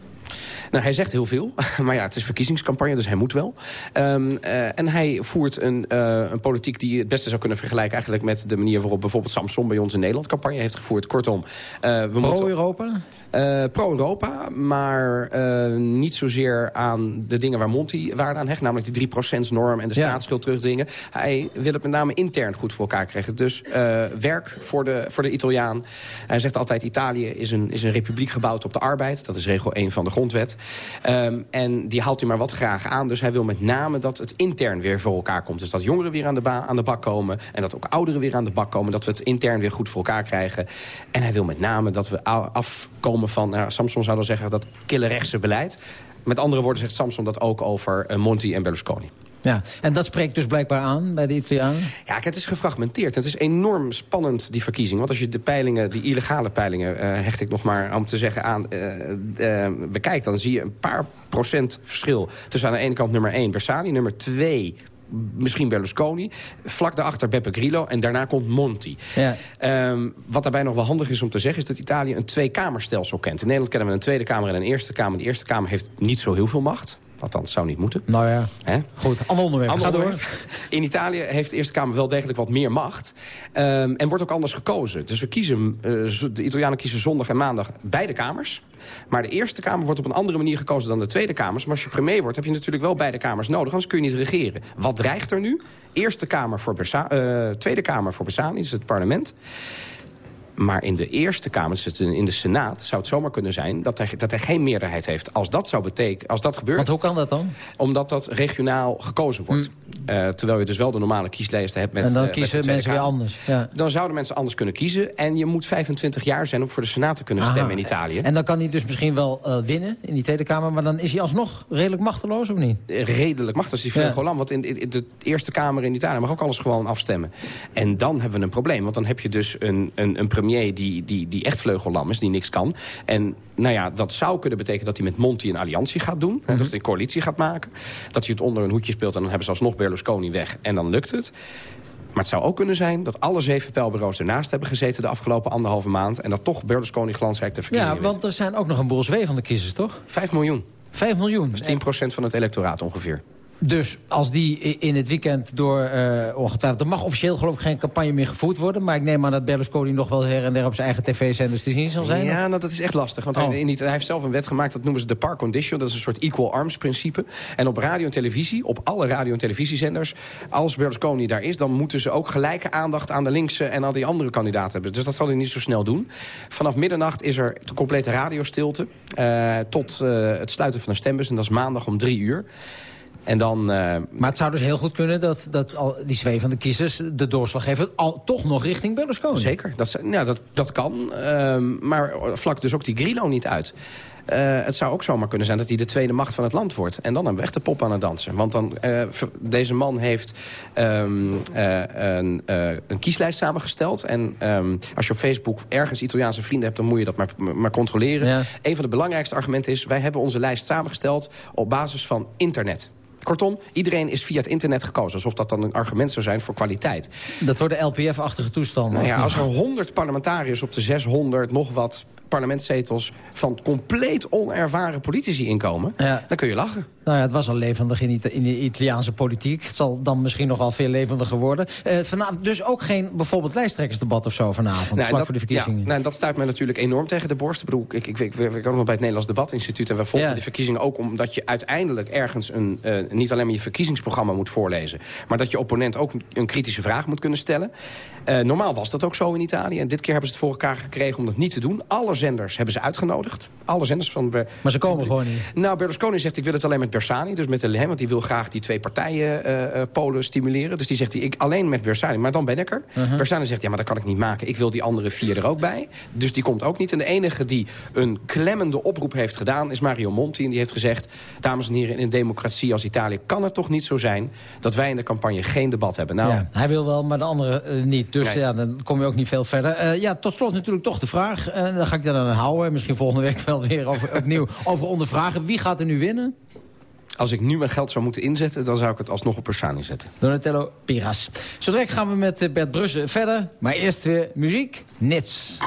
Nou, hij zegt heel veel. [LAUGHS] Maar ja, het is verkiezingscampagne, dus hij moet wel. Ehm, eh, en hij voert een, eh, een politiek die het beste zou kunnen vergelijken... eigenlijk met de manier waarop bijvoorbeeld Samson bij ons in Nederland campagne heeft gevoerd. Kortom, eh, we. Pro-Europa? Eh, Pro-Europa, maar eh, niet zozeer aan de dingen waar Monti waarde aan hecht. Namelijk die 3%-norm en de Ja. staatsschuld terugdringen. Hij wil het met name intern goed voor elkaar krijgen. Dus eh, werk voor de, voor de Italiaan. Hij zegt altijd, Italië is een, is een republiek gebouwd op de arbeid. Dat is regel 1 van de grondwet. Ehm, en die haalt hij maar wat graag aan. Dus hij wil met name dat het intern weer voor elkaar komt. Dus dat jongeren weer aan de, ba- aan de bak komen. En dat ook ouderen weer aan de bak komen. Dat we het intern weer goed voor elkaar krijgen. En hij wil met name dat we a- van... Nou, Samson zou dan zeggen dat kille rechtse beleid. Met andere woorden zegt Samson dat ook over eh, Monti en Berlusconi. Ja, en dat spreekt dus blijkbaar aan bij de Italianen? Ja, het is gefragmenteerd. Het is enorm spannend, die verkiezing. Want als je de peilingen, die illegale peilingen... eh, hecht ik nog maar om te zeggen aan... eh, bekijkt, dan zie je een paar procent verschil. Tussen aan de ene kant nummer 1 Bersani, nummer 2 misschien Berlusconi. Vlak daarachter Beppe Grillo en daarna komt Monti. Ja. Ehm, wat daarbij nog wel handig is om te zeggen... is dat Italië een tweekamerstelsel kent. In Nederland kennen we een Tweede Kamer en een Eerste Kamer. De Eerste Kamer heeft niet zo heel veel macht. Althans, zou niet moeten. Nou ja, goed. Ander onderwerp. Ander Ga door. In Italië heeft de Eerste Kamer wel degelijk wat meer macht. Ehm, en wordt ook anders gekozen. Dus we kiezen, eh, de Italianen kiezen zondag en maandag beide kamers. Maar de Eerste Kamer wordt op een andere manier gekozen dan de Tweede Kamers. Maar als je premier wordt, heb je natuurlijk wel beide kamers nodig. Anders kun je niet regeren. Wat dreigt er nu? Eerste Kamer voor Bersa eh, Tweede Kamer voor Bersani, dus het parlement. Maar in de Eerste Kamer, dus in de Senaat, zou het zomaar kunnen zijn... dat hij, dat hij geen meerderheid heeft. Als dat zou betekenen, als dat gebeurt... Want hoe kan dat dan? Omdat dat regionaal gekozen wordt. Eh, terwijl je dus wel de normale kieslijsten hebt met en dan eh, kiezen mensen weer anders. Ja. Dan zouden mensen anders kunnen kiezen. En je moet 25 jaar zijn om voor de Senaat te kunnen Aha. stemmen in Italië. En dan kan hij dus misschien wel eh, winnen in die Tweede Kamer... maar dan is hij alsnog redelijk machteloos, of niet? redelijk is die Ja. Flegolam. Want in, in- in de Eerste Kamer in Italië mag ook alles gewoon afstemmen. En dan hebben we een probleem. Want dan heb je dus een, een, een premier die, die, die echt vleugellam is, die niks kan. En nou ja, dat zou kunnen betekenen dat hij met Monti een alliantie gaat doen. Dat hij een coalitie gaat maken. Dat hij het onder een hoedje speelt en dan hebben ze alsnog Berlusconi weg. En dan lukt het. Maar het zou ook kunnen zijn dat alle zeven pijlbureaus ernaast hebben gezeten... de afgelopen anderhalve maand. En dat toch Berlusconi glansrijk de verkiezingen Ja, want er zijn ook nog een boel zweevende kiezers, toch? Vijf miljoen. Vijf miljoen. Dat is 10% van het electoraat ongeveer. Dus als die in het weekend door eh ongetwijfeld... er mag officieel geloof ik geen campagne meer gevoerd worden... maar ik neem aan dat Berlusconi nog wel her en der op zijn eigen tv-zenders te zien zal zijn. Ja, of? nou, dat is echt lastig. Want Oh. hij, hij heeft zelf een wet gemaakt, dat noemen ze de par condition. Dat is een soort equal arms principe. En op radio en televisie, op alle radio- en televisiezenders... als Berlusconi daar is, dan moeten ze ook gelijke aandacht... aan de linkse en aan die andere kandidaten hebben. Dus dat zal hij niet zo snel doen. Vanaf middernacht is er de complete radiostilte... eh, tot eh, het sluiten van de stembus. En dat is maandag om drie uur. En dan... eh, Maar het zou dus heel goed kunnen dat, dat al die zwevende kiezers... de doorslag geven al, toch nog richting Berlusconi. Zeker, dat, nou, dat, dat kan. Ehm, maar vlak dus ook die Grillo niet uit. Eh, het zou ook zomaar kunnen zijn dat hij de tweede macht van het land wordt. En dan hebben we echt de pop aan het dansen. Want dan, eh, deze man heeft ehm, eh, een, een kieslijst samengesteld. En ehm, als je op Facebook ergens Italiaanse vrienden hebt... dan moet je dat maar, maar controleren. Ja. Een van de belangrijkste argumenten is... wij hebben onze lijst samengesteld op basis van internet. Kortom, iedereen is via het internet gekozen. Alsof dat dan een argument zou zijn voor kwaliteit. Dat worden LPF-achtige toestanden. Nou ja, als er niet? 100 parlementariërs op de 600 nog wat parlementszetels... van compleet onervaren politici inkomen, Ja. dan kun je lachen. Nou ja, het was al levendig in, Ita- in de Italiaanse politiek. Het zal dan misschien nog wel veel levendiger worden. Eh, vanavond dus ook geen bijvoorbeeld lijsttrekkersdebat of zo vanavond, Nou, vlak dat, voor de verkiezingen. Ja, nou, dat stuit mij natuurlijk enorm tegen de borst. Ik bedoel, ik, ik, ik, ik werk ook nog bij het Nederlands Debatinstituut... en we volgen Ja. de verkiezingen ook omdat je uiteindelijk ergens... Een, eh, niet alleen maar je verkiezingsprogramma moet voorlezen... maar dat je opponent ook een kritische vraag moet kunnen stellen. Eh, normaal was dat ook zo in Italië. En dit keer hebben ze het voor elkaar gekregen om dat niet te doen. Alle zenders hebben ze uitgenodigd. Alle zenders van... we- Maar ze komen gewoon niet. Nou, Berlusconi zegt ik wil het alleen met Bersani. Dus met de want die wil graag die twee partijen eh, eh, Polen stimuleren. Dus die zegt hij, ik alleen met Bersani. Maar dan ben ik er. Uh-huh. Bersani zegt, ja, maar dat kan ik niet maken. Ik wil die andere vier er ook bij. Dus die komt ook niet. En de enige die een klemmende oproep heeft gedaan... is Mario Monti. En die heeft gezegd, dames en heren, in een democratie als Italië... kan het toch niet zo zijn dat wij in de campagne geen debat hebben. Nou, Ja, hij wil wel, maar de andere eh, niet. Dus Nee. ja, dan kom je ook niet veel verder. Ja, tot slot natuurlijk toch de vraag. En dan ga ik daar aan houden. Misschien volgende week [LAUGHS] wel weer over, opnieuw over ondervragen. Wie gaat er nu winnen? Als ik nu mijn geld zou moeten inzetten... dan zou ik het alsnog op Bersani zetten. Donatello Piras. Zo direct gaan we met eh, Bert Brussen verder. Maar eerst weer muziek. Nits.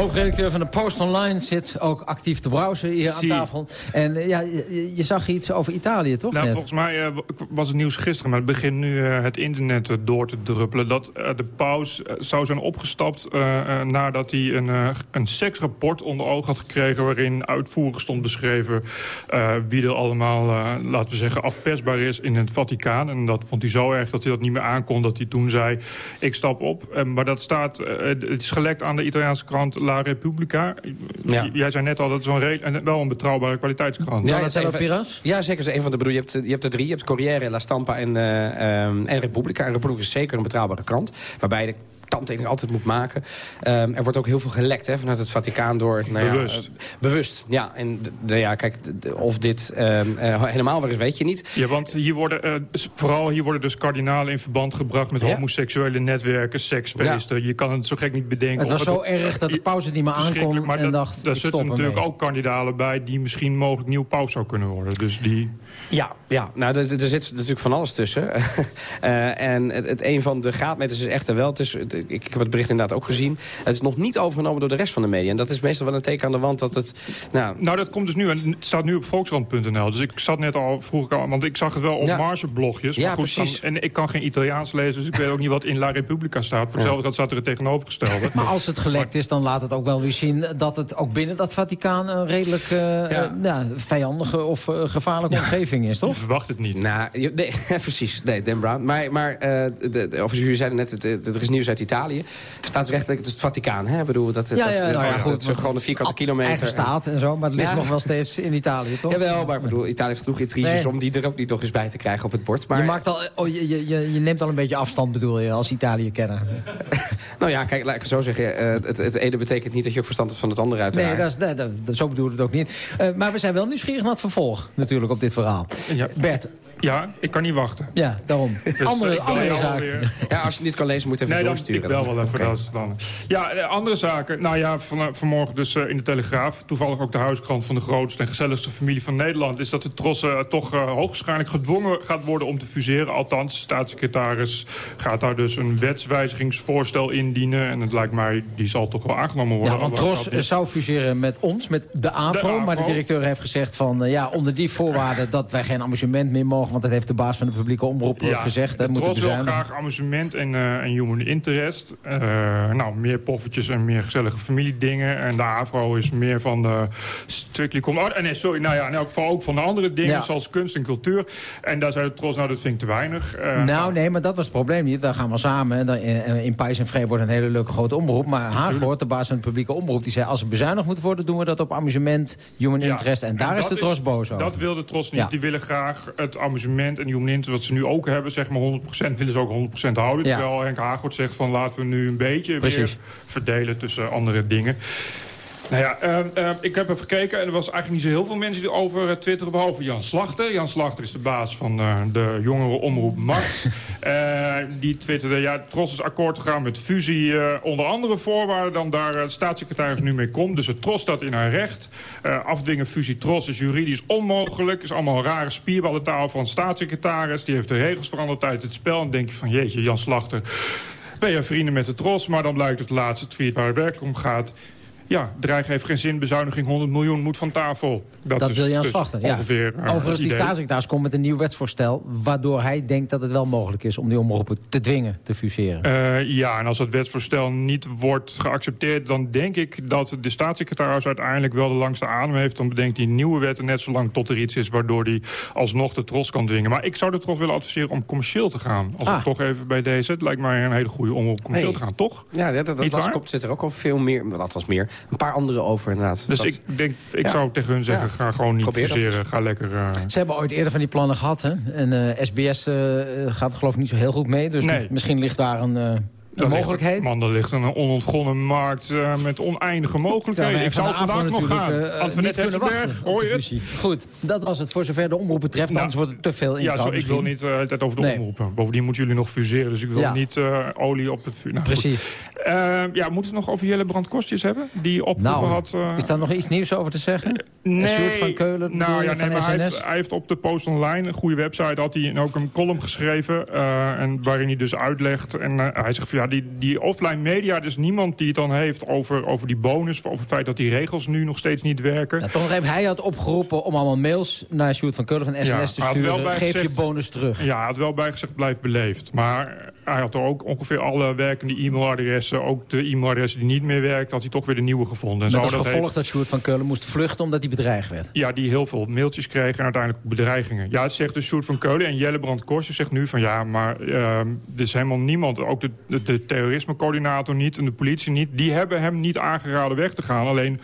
Hoofdredacteur van de Post Online zit ook actief te browsen hier aan tafel. En eh, ja, je, je zag iets over Italië, toch? Nou, net? volgens mij eh, was het nieuws gisteren, maar het begint nu eh, het internet door te druppelen. Dat de paus zou zijn opgestapt nadat hij een, een seksrapport onder oog had gekregen... waarin uitvoerig stond beschreven wie er allemaal, laten we zeggen, afpersbaar is in het Vaticaan. En dat vond hij zo erg dat hij dat niet meer aankon, dat hij toen zei, ik stap op. Maar dat staat, het is gelekt aan de Italiaanse krant La Repubblica. Ja. Jij zei net al, dat is wel een, wel een betrouwbare kwaliteitskrant. Ja, dat is even- Ja, zeker. Dat is een van de bedoel, je, hebt, je hebt er drie. Je hebt Corriere, La Stampa en, eh, ehm, en Repubblica. En Repubblica is zeker een betrouwbare krant. Waarbij de kanttekening altijd moet maken. Ehm, er wordt ook heel veel gelekt hè, vanuit het Vaticaan door... Nou ja, Bewust. eh, bewust, ja. En de, de- ja, kijk, de- de- of dit ehm, eh, helemaal waar is, weet je niet. Ja, want hier worden, eh, vooral hier worden dus kardinalen in verband gebracht... met Ja. homoseksuele netwerken, seksfeesten. Je kan het zo gek niet bedenken. Het was of zo erg dat de paus het niet meer maar en dat- dacht, Daar zitten natuurlijk ook kardinalen bij... die misschien mogelijk nieuw paus zou kunnen worden. Dus die... Ja, ja. nou, er, er zit natuurlijk van alles tussen. [LAUGHS] Eh, en het, het, een van de graadmeters is echter wel... Is, ik, ik heb het bericht inderdaad ook gezien... het is nog niet overgenomen door de rest van de media. En dat is meestal wel een teken aan de wand dat het... Nou, Nou, dat komt dus nu. En het staat nu op volkskrant.nl. Dus ik zat net al, vroeg ik al... Want ik zag het wel op Ja. margeblogjes. Ja, goed, precies. dan- en ik kan geen Italiaans lezen... dus ik weet ook niet wat in La Repubblica staat. Voor hetzelfde geld staat er het tegenovergestelde. Maar als het gelekt is, dan laat het ook wel weer zien... dat het ook binnen dat Vaticaan een redelijk eh, eh, ja, vijandige of eh, gevaarlijke omgeving is, toch? Verwacht het niet. Nou, je- nee, [LAUGHS] precies. Nee, Dan Brown. Maar, maar eh, de, de, of jullie zeiden net, het, het- er is nieuws uit Italië. Staatsrechtelijk, het is het Vaticaan. Hè? Ik bedoel, dat, Ja, dat, ja, nou ja, dat, goed, dat is gewoon een vierkante kilometer. Eigen staat en zo, maar het ligt Ja. nog wel steeds in Italië, toch? Jawel, maar ik bedoel, Italië heeft genoeg intriges Nee. om die er ook niet nog eens bij te krijgen op het bord. Maar, Je, maakt al, oh, je, je, je, neemt al een beetje afstand, bedoel je, als Italië-kenner. [LAUGHS] Nou ja, kijk, laat ik het zo zeggen. eh, het, het ene betekent niet dat je ook verstand hebt van het andere uiteraard. Nee, dat is, dat, zo bedoel ik het ook niet. Eh, maar we zijn wel nieuwsgierig naar het vervolg, natuurlijk, op dit verhaal. Ja. Bert, Ja, ik kan niet wachten. ja, daarom. [LAUGHS] Dus, andere wil andere zaken. Ja, als je het niet kan lezen, moet je even Nee, doorsturen. ik bel wel even. Oké. Dat is dan... Ja, eh, andere zaken. Nou ja, van, eh, vanmorgen dus eh, in de Telegraaf. Toevallig ook de huiskrant van de grootste en gezelligste familie van Nederland. Is dat de Tros eh, toch eh, hoogstwaarschijnlijk gedwongen gaat worden om te fuseren. Althans, de staatssecretaris gaat daar dus een wetswijzigingsvoorstel indienen. En het lijkt mij, die zal toch wel aangenomen worden. Ja, want Tros zou fuseren met ons, met de AVRO. De AVRO. Maar de directeur heeft gezegd van... eh, ja, onder die voorwaarden dat wij geen amusement meer mogen... want dat heeft de baas van de publieke omroep gezegd. Hè, Tros wil graag amusement en, eh, en human interest. Eh, nou, meer poffertjes en meer gezellige familiedingen. En de AVRO is meer van de strictly... com- Oh, nee, sorry. Nou ja, in elk geval ook van de andere dingen, Ja. zoals kunst en cultuur. En daar zei de Tros, nou, dat vind ik te weinig. Eh, nou, nee, maar dat was het probleem. Daar gaan we samen. En dan in, in Pijs en Vree wordt een hele leuke grote omroep. Maar Haaghoort, de baas van de publieke omroep... die zei, als er bezuinigd moet worden... doen we dat op amusement, human Ja, interest. En daar is de Tros boos over. Dat wil de Tros niet. Die willen graag het amusement en human interest... wat ze nu ook hebben, zeg maar 100%, willen ze ook 100% houden. Ja. Terwijl Henk Haaghoort zegt van laten we nu een beetje Precies. weer verdelen tussen andere dingen. Nou ja, eh, eh, ik heb even gekeken en er was eigenlijk niet zo heel veel mensen die over eh, twitteren... behalve Jan Slachter. Jan Slachter is de baas van eh, de jongere omroep Max. [LAUGHS] Eh, die twitterde, ja, Tros is akkoord gegaan met fusie... onder andere voorwaarden dan daar de staatssecretaris nu mee komt. Dus het Tros staat in haar recht. Afdwingen fusie Tros is juridisch onmogelijk. is allemaal een rare spierballentaal van staatssecretaris. Die heeft de regels veranderd uit het spel. En dan denk je van, jeetje, Jan Slachter... ben je vrienden met de Tros, maar dan blijkt het laatste tweet waar het werk om gaat... Ja, dreig heeft geen zin, bezuiniging 100 miljoen moet van tafel. Dat, is wil Jan dus Slachter. Ja. ongeveer eh, Overigens, die staatssecretaris komt met een nieuw wetsvoorstel... waardoor hij denkt dat het wel mogelijk is om die omroepen te dwingen te fuseren. Eh, ja, en als het wetsvoorstel niet wordt geaccepteerd... dan denk ik dat de staatssecretaris uiteindelijk wel de langste adem heeft. Dan bedenkt hij nieuwe wetten net zolang tot er iets is... waardoor hij alsnog de tros kan dwingen. Maar ik zou de tros willen adviseren om commercieel te gaan. Als Ah. we toch even bij deze... Het lijkt mij een hele goede om op commercieel Hey. te gaan, toch? Ja, dat, dat, dat komt, zit er ook al veel meer, althans meer, een paar andere over inderdaad. Dus Dat- ik denk, ik Ja. zou tegen hun zeggen, Ja. ga gewoon niet Probeer fuseren. eens. Ga lekker... eh, Ze hebben ooit eerder van die plannen gehad, hè? En eh, SBS eh, gaat er geloof ik niet zo heel goed mee. Dus Nee. misschien ligt daar een, mogelijkheid. man, er ligt een onontgonnen markt eh, met oneindige mogelijkheden. ik zou vandaag nog gaan. eh, eh, Antoinette op hoor je het? Goed, dat was het voor zover de omroep betreft. Nou, Anders wordt het te veel Ja, ingehouden zo, ik wil niet eh, het over de Nee. omroepen. Bovendien moeten jullie nog fuseren, dus ik wil Ja. niet olie op het vuur. Nou. Precies. Ja, moeten we het nog over Jelle Brand Kostjes hebben? Die opgeroepen Nou, had... is daar nog iets nieuws over te zeggen? Nee, van Keulen, nou ja, nee, maar hij heeft, hij heeft op de Post Online, een goede website, had hij ook een column geschreven. en waarin hij dus uitlegt. En hij zegt van ja, die, die offline media, is niemand die het dan heeft over, over die bonus. Over het feit dat die regels nu nog steeds niet werken. Ja, toch nog even, hij had opgeroepen om allemaal mails naar Sjoerd van Keulen van SNS Ja, te sturen. Geef gezegd- je bonus terug. Ja, hij had wel bijgezegd blijf beleefd. Maar hij had er ook ongeveer alle werkende e-mailadressen... ook de e-mailadressen die niet meer werkten... had hij toch weer de nieuwe gevonden. En Met zo als dat gevolg heeft- dat Sjoerd van Keulen moest vluchten omdat hij bedreigd werd. Ja, die heel veel mailtjes kreeg en uiteindelijk bedreigingen. Ja, het zegt dus Sjoerd van Keulen en Jelle Brand Korsje zegt nu van... ja, maar ehm, er is helemaal niemand, ook de, de, de terrorismecoördinator niet... en de politie niet, die hebben hem niet aangeraden weg te gaan. Alleen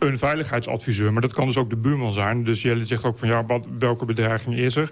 een veiligheidsadviseur, maar dat kan dus ook de buurman zijn. Dus Jelle zegt ook van ja, wat, welke bedreiging is er?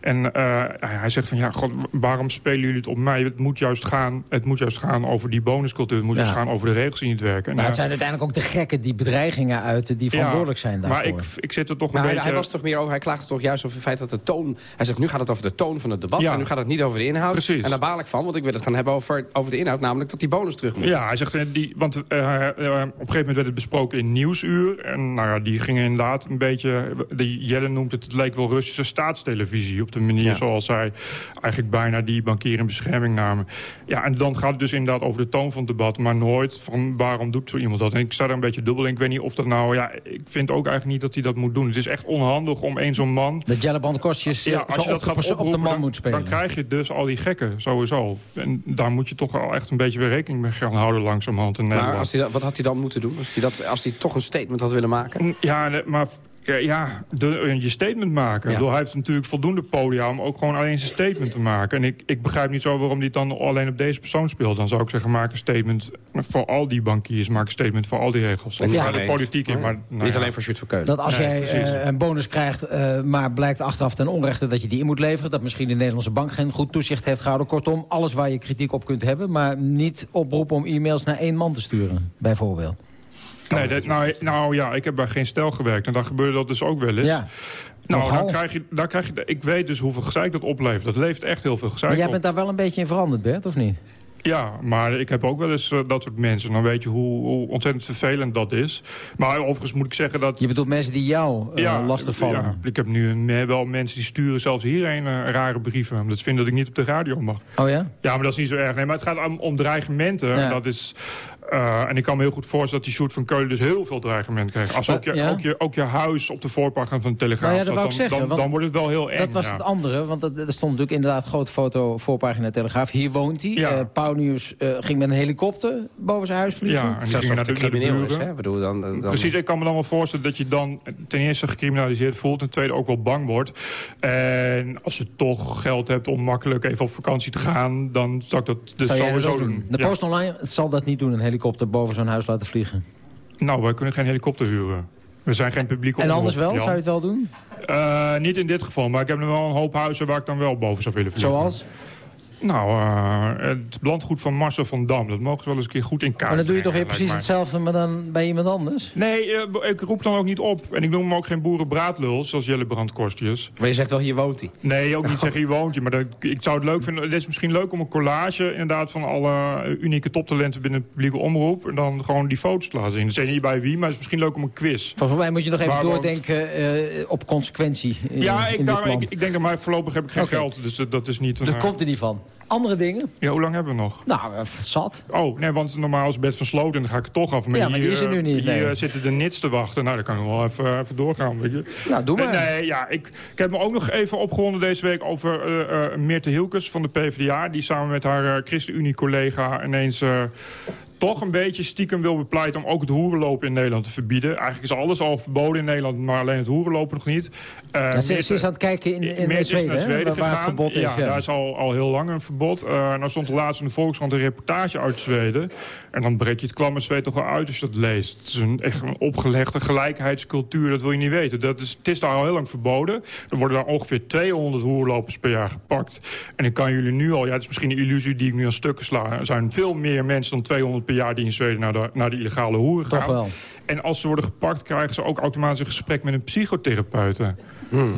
En eh, hij zegt van ja, god, waarom spelen jullie het op mij? Het moet juist gaan, het moet juist gaan over die bonuscultuur. Het moet Ja. juist gaan over de regels die niet werken. En, Maar het eh, zijn uiteindelijk ook de gekken die bedreigingen uiten... die verantwoordelijk zijn daarvoor. maar ik, ik zit er toch Maar een hij, beetje... hij was toch meer over, hij klaagde toch juist over het feit dat de toon... Hij zegt, nu gaat het over de toon van het debat Ja. en nu gaat het niet over de inhoud. Precies. En daar baal ik van, want ik wil het gaan hebben over, over de inhoud. Namelijk dat die bonus terug moet. Ja, hij zegt, eh, die, want op een gegeven moment werd het besproken in Nieuwsuur. En nou ja, die gingen inderdaad een beetje... De Jelle noemt het, het leek wel Russische staatstelevisie... op de manier Ja. zoals zij eigenlijk bijna die bankier in bescherming namen. Ja, en dan gaat het dus inderdaad over de toon van het debat... maar nooit van waarom doet zo iemand dat. En ik sta daar een beetje dubbel in. Ik weet niet of dat nou... Ja, ik vind ook eigenlijk niet dat hij dat moet doen. Het is echt onhandig om één zo'n man... Dat Jelle Brand Kostjes Ja, zo als je op, dat de, gaat op de man dan, moet spelen. dan krijg je dus al die gekken, sowieso. En daar moet je toch wel echt een beetje weer rekening mee gaan houden langzamerhand in Nederland. Maar als hij dat, wat had hij dan moeten doen? Als hij, dat, als hij toch een statement had willen maken? Ja, nee, maar ja, de, je statement maken. Ja. Hij heeft natuurlijk voldoende podia om ook gewoon alleen zijn statement te maken. En ik, ik begrijp niet zo waarom hij het dan alleen op deze persoon speelt. Dan zou ik zeggen, maak een statement voor al die bankiers. Maak een statement voor al die regels. En Of niet ga de alleen- politiek in. Maar, nou niet ja. alleen voor Sjoerd van Keulen. Dat als Nee, jij eh, een bonus krijgt, eh, maar blijkt achteraf ten onrechte dat je die in moet leveren... dat misschien de Nederlandse bank geen goed toezicht heeft gehouden. Kortom, alles waar je kritiek op kunt hebben... maar niet oproepen om e-mails naar één man te sturen, bijvoorbeeld. Nee, dat, nou, nou ja, ik heb bij geen stel gewerkt. En dan gebeurde dat dus ook wel eens. Ja. Nou, dan krijg, je, dan krijg je... Ik weet dus hoeveel gezeik dat oplevert. Dat levert echt heel veel gezeik Maar jij op. bent daar wel een beetje in veranderd, Bert, of niet? Ja, maar ik heb ook wel eens eh, dat soort mensen. Dan weet je hoe, hoe ontzettend vervelend dat is. Maar overigens moet ik zeggen dat... Je bedoelt mensen die jou uh, lastig vallen? Ja, ik heb nu wel mensen die sturen zelfs hierheen uh, rare brieven. Omdat ze vinden dat ik niet op de radio mag. Oh ja? Ja, maar dat is niet zo erg. Nee, maar het gaat om, om dreigementen. Ja. Dat is... Uh, en ik kan me heel goed voorstellen dat die Sjoerd van Keulen dus heel veel dreigement kreeg. Als ook je, ja. ook, je, ook je huis op de voorpagina van de Telegraaf nou ja, dat dan, zeggen, dan, dan, wordt het wel heel eng. Dat was ja. het andere, want er stond natuurlijk inderdaad een grote foto voorpagina Telegraaf. Hier woont hij. Ja. Uh, Pauwnieuws uh, ging met een helikopter boven zijn huis vliegen. Ja, en Zelfs ging naar de crimineel is, hè? Bedoel, dan, dan, Precies, ik kan me dan wel voorstellen dat je dan ten eerste gecriminaliseerd voelt... en ten tweede ook wel bang wordt. En als je toch geld hebt om makkelijk even op vakantie te gaan... dan zou ik dat dus Zou jij dat sowieso ook doen? De Ja. Post Online zal dat niet doen, een helikopter boven zo'n huis laten vliegen. Nou, wij kunnen geen helikopter huren. We zijn geen publieke En omroep, anders wel? Jan. Zou je het wel doen? Eh, niet in dit geval, maar ik heb nog wel een hoop huizen waar ik dan wel boven zou willen vliegen. Zoals? Nou, eh, het landgoed van Marcel van Dam. Dat mogen ze wel eens een keer goed in kaart Maar dan doe je toch weer precies hetzelfde, maar dan bij iemand anders? Nee, eh, ik roep dan ook niet op. En ik noem hem ook geen boerenbraadlul, zoals Jelle Brandkostjes. Maar je zegt wel, hier woont hij. Nee, ook niet zeggen hier woont hij. Maar dat, ik zou het leuk vinden. Het is misschien leuk om een collage inderdaad van alle eh, unieke toptalenten binnen de publieke omroep. En dan gewoon die foto's te laten zien. Dat is niet bij wie, maar het is misschien leuk om een quiz. Volgens mij moet je nog even Waar doordenken eh, op consequentie Ja, in ik, daar, ik, ik denk dat maar voorlopig heb ik geen geld. Dus dat is niet... Een, Dat komt er niet van. Andere dingen? Ja, hoe lang hebben we nog? Nou, eh, zat. Oh, nee, want normaal is Bert van Sloten en dan ga ik toch af. Ja, maar die is er nu eh, niet, Hier nee. eh, zitten de nits te wachten. Nou, dan kan ik wel even, even doorgaan. Weet je. Nou, doe maar. Eh, Nee, ja, ik, ik heb me ook nog even opgewonden deze week over eh eh Meerte Hilkes van de PvdA. Die samen met haar eh, ChristenUnie-collega ineens... toch een beetje stiekem wil bepleiten om ook het hoerenlopen in Nederland te verbieden. Eigenlijk is alles al verboden in Nederland, maar alleen het hoerenlopen nog niet. Eh, Ja, ze, ze is aan het kijken in, in, is Zweden, naar Zweden waar- waar verbod is. ja, Ja, daar is al, al heel lang een verbod. Eh nou stond er laatst in de Volkskrant een reportage uit Zweden. En dan breek je het klamme zweet toch wel uit als je dat leest. Het is een, echt een opgelegde gelijkheidscultuur, dat wil je niet weten. Dat is, het is daar al heel lang verboden. Er worden daar ongeveer 200 hoerlopers per jaar gepakt. En ik kan jullie nu al, ja, het is misschien een illusie die ik nu aan stukken sla. Er zijn veel meer mensen dan 200 per jaar die in Zweden naar de, naar de illegale hoeren gaan. Toch wel. En als ze worden gepakt, krijgen ze ook automatisch een gesprek met een psychotherapeute.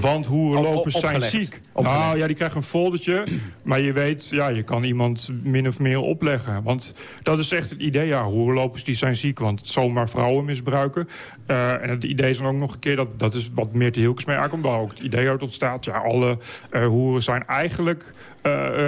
Want hoerenlopers Op- zijn ziek. Opgelegd. Nou ja, die krijgen een foldertje. Maar je weet, ja, je kan iemand min of meer opleggen. Want dat is echt het idee. Ja, hoerenlopers die zijn ziek, want zomaar vrouwen misbruiken. Eh, en het idee is dan ook nog een keer, dat, dat is wat meer te Hilkes mee aankomt. Waar ook het idee uit ontstaat. Ja, alle eh, hoeren zijn eigenlijk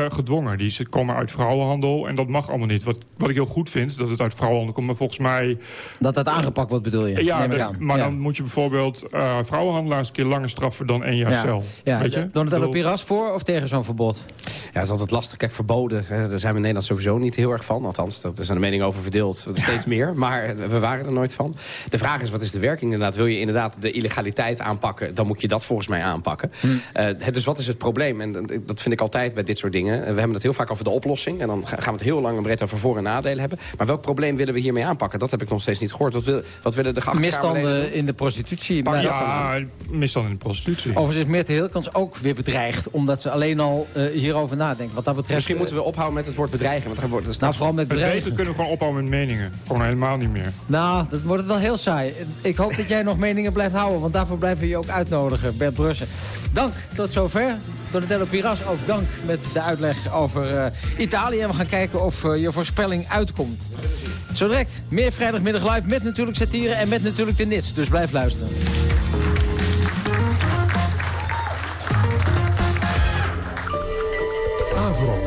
gedwongen. Die zit- komen uit vrouwenhandel en dat mag allemaal niet. Wat, wat ik heel goed vind, dat het uit vrouwenhandel komt. Maar volgens mij Dat dat aangepakt wordt, bedoel je? ja, Neem ik de- aan. maar Ja. dan moet je bijvoorbeeld eh, vrouwenhandelaars een keer langer straffen dan één jaar Ja. cel. Ja, Weet je? Donatello bedoel- Piras voor of tegen zo'n verbod? Ja, dat is altijd lastig. Kijk, verboden, hè, daar zijn we in Nederland sowieso niet heel erg van. Althans, er zijn de meningen over verdeeld. [LAUGHS] Steeds meer, maar we waren er nooit van. De vraag is, wat is de werking inderdaad? Wil je inderdaad de illegaliteit aanpakken, dan moet je dat volgens mij aanpakken. Eh, het- dus wat is het probleem? En dat- dat vind ik altijd bij dit soort dingen. Eh, We hebben het heel vaak over de oplossing. En dan ga- gaan we het heel lang en breed over voor- en nadelen hebben. Maar welk probleem willen we hiermee aanpakken? Dat heb ik nog steeds niet gehoord. Wat, wil, wat willen de doen? Misstanden in de prostitutie. Maar- Ja, misstanden in de prostitutie. Overigens is Meerte Hilkens ook weer bedreigd... omdat ze alleen al eh, hierover nadenkt. Wat dat betreft... Misschien eh, moeten we ophouden met het woord bedreigen. Want dan wordt het nou, vooral met bedreigen. beter kunnen we gewoon ophouden met meningen. Gewoon helemaal niet meer. Nou, dat wordt het wel heel saai. Ik hoop dat jij nog meningen blijft houden, want daarvoor blijven we je ook uitnodigen, Bert Brussen. Dank, tot zover. Donatello Piras, ook dank met de uitleg over eh, Italië. En we gaan kijken of eh, je voorspelling uitkomt. Zo direct, meer vrijdagmiddag live met natuurlijk satire en met natuurlijk de nits. Dus blijf luisteren. Avro.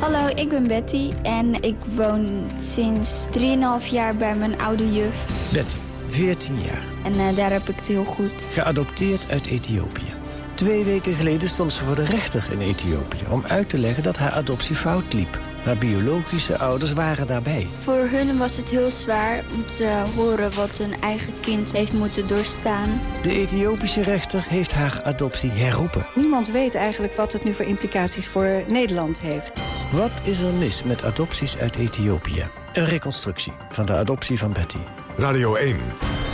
Hallo, ik ben Betty en ik woon sinds 3,5 jaar bij mijn oude juf. Betty, 14 jaar. En eh, daar heb ik het heel goed. Geadopteerd uit Ethiopië. Twee weken geleden stond ze voor de rechter in Ethiopië... om uit te leggen dat haar adoptie fout liep. Haar biologische ouders waren daarbij. Voor hun was het heel zwaar om te horen wat hun eigen kind heeft moeten doorstaan. De Ethiopische rechter heeft haar adoptie herroepen. Niemand weet eigenlijk wat het nu voor implicaties voor Nederland heeft. Wat is er mis met adopties uit Ethiopië? Een reconstructie van de adoptie van Betty. Radio 1.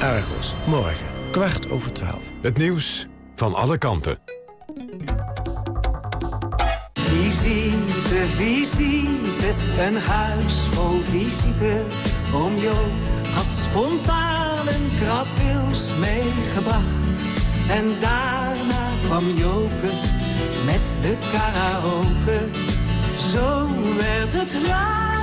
Argos, morgen, kwart over twaalf. Het nieuws van alle kanten. Visite, visite, een huis vol visite. Oom Joop had spontaan een krabwils meegebracht. En daarna kwam Joke met de karaoke. Zo werd het later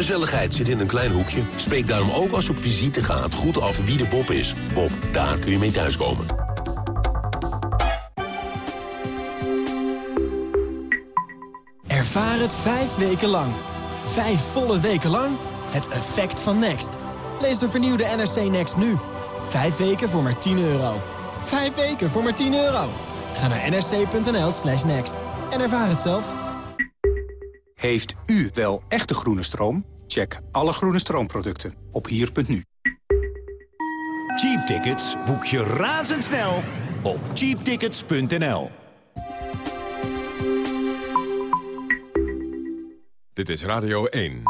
Gezelligheid zit in een klein hoekje. Spreek daarom ook als je op visite gaat goed af wie de Bob is. Bob, daar kun je mee thuiskomen. Ervaar het vijf weken lang. Vijf volle weken lang. Het effect van Next. Lees de vernieuwde NRC Next nu. Vijf weken voor maar 10 euro. Vijf weken voor maar 10 euro. Ga naar nsc.nl slash next. En ervaar het zelf. Heeft u wel echte groene stroom? Check alle groene stroomproducten op hier.nu. Cheap tickets boek je razendsnel op cheaptickets.nl. Dit is Radio 1.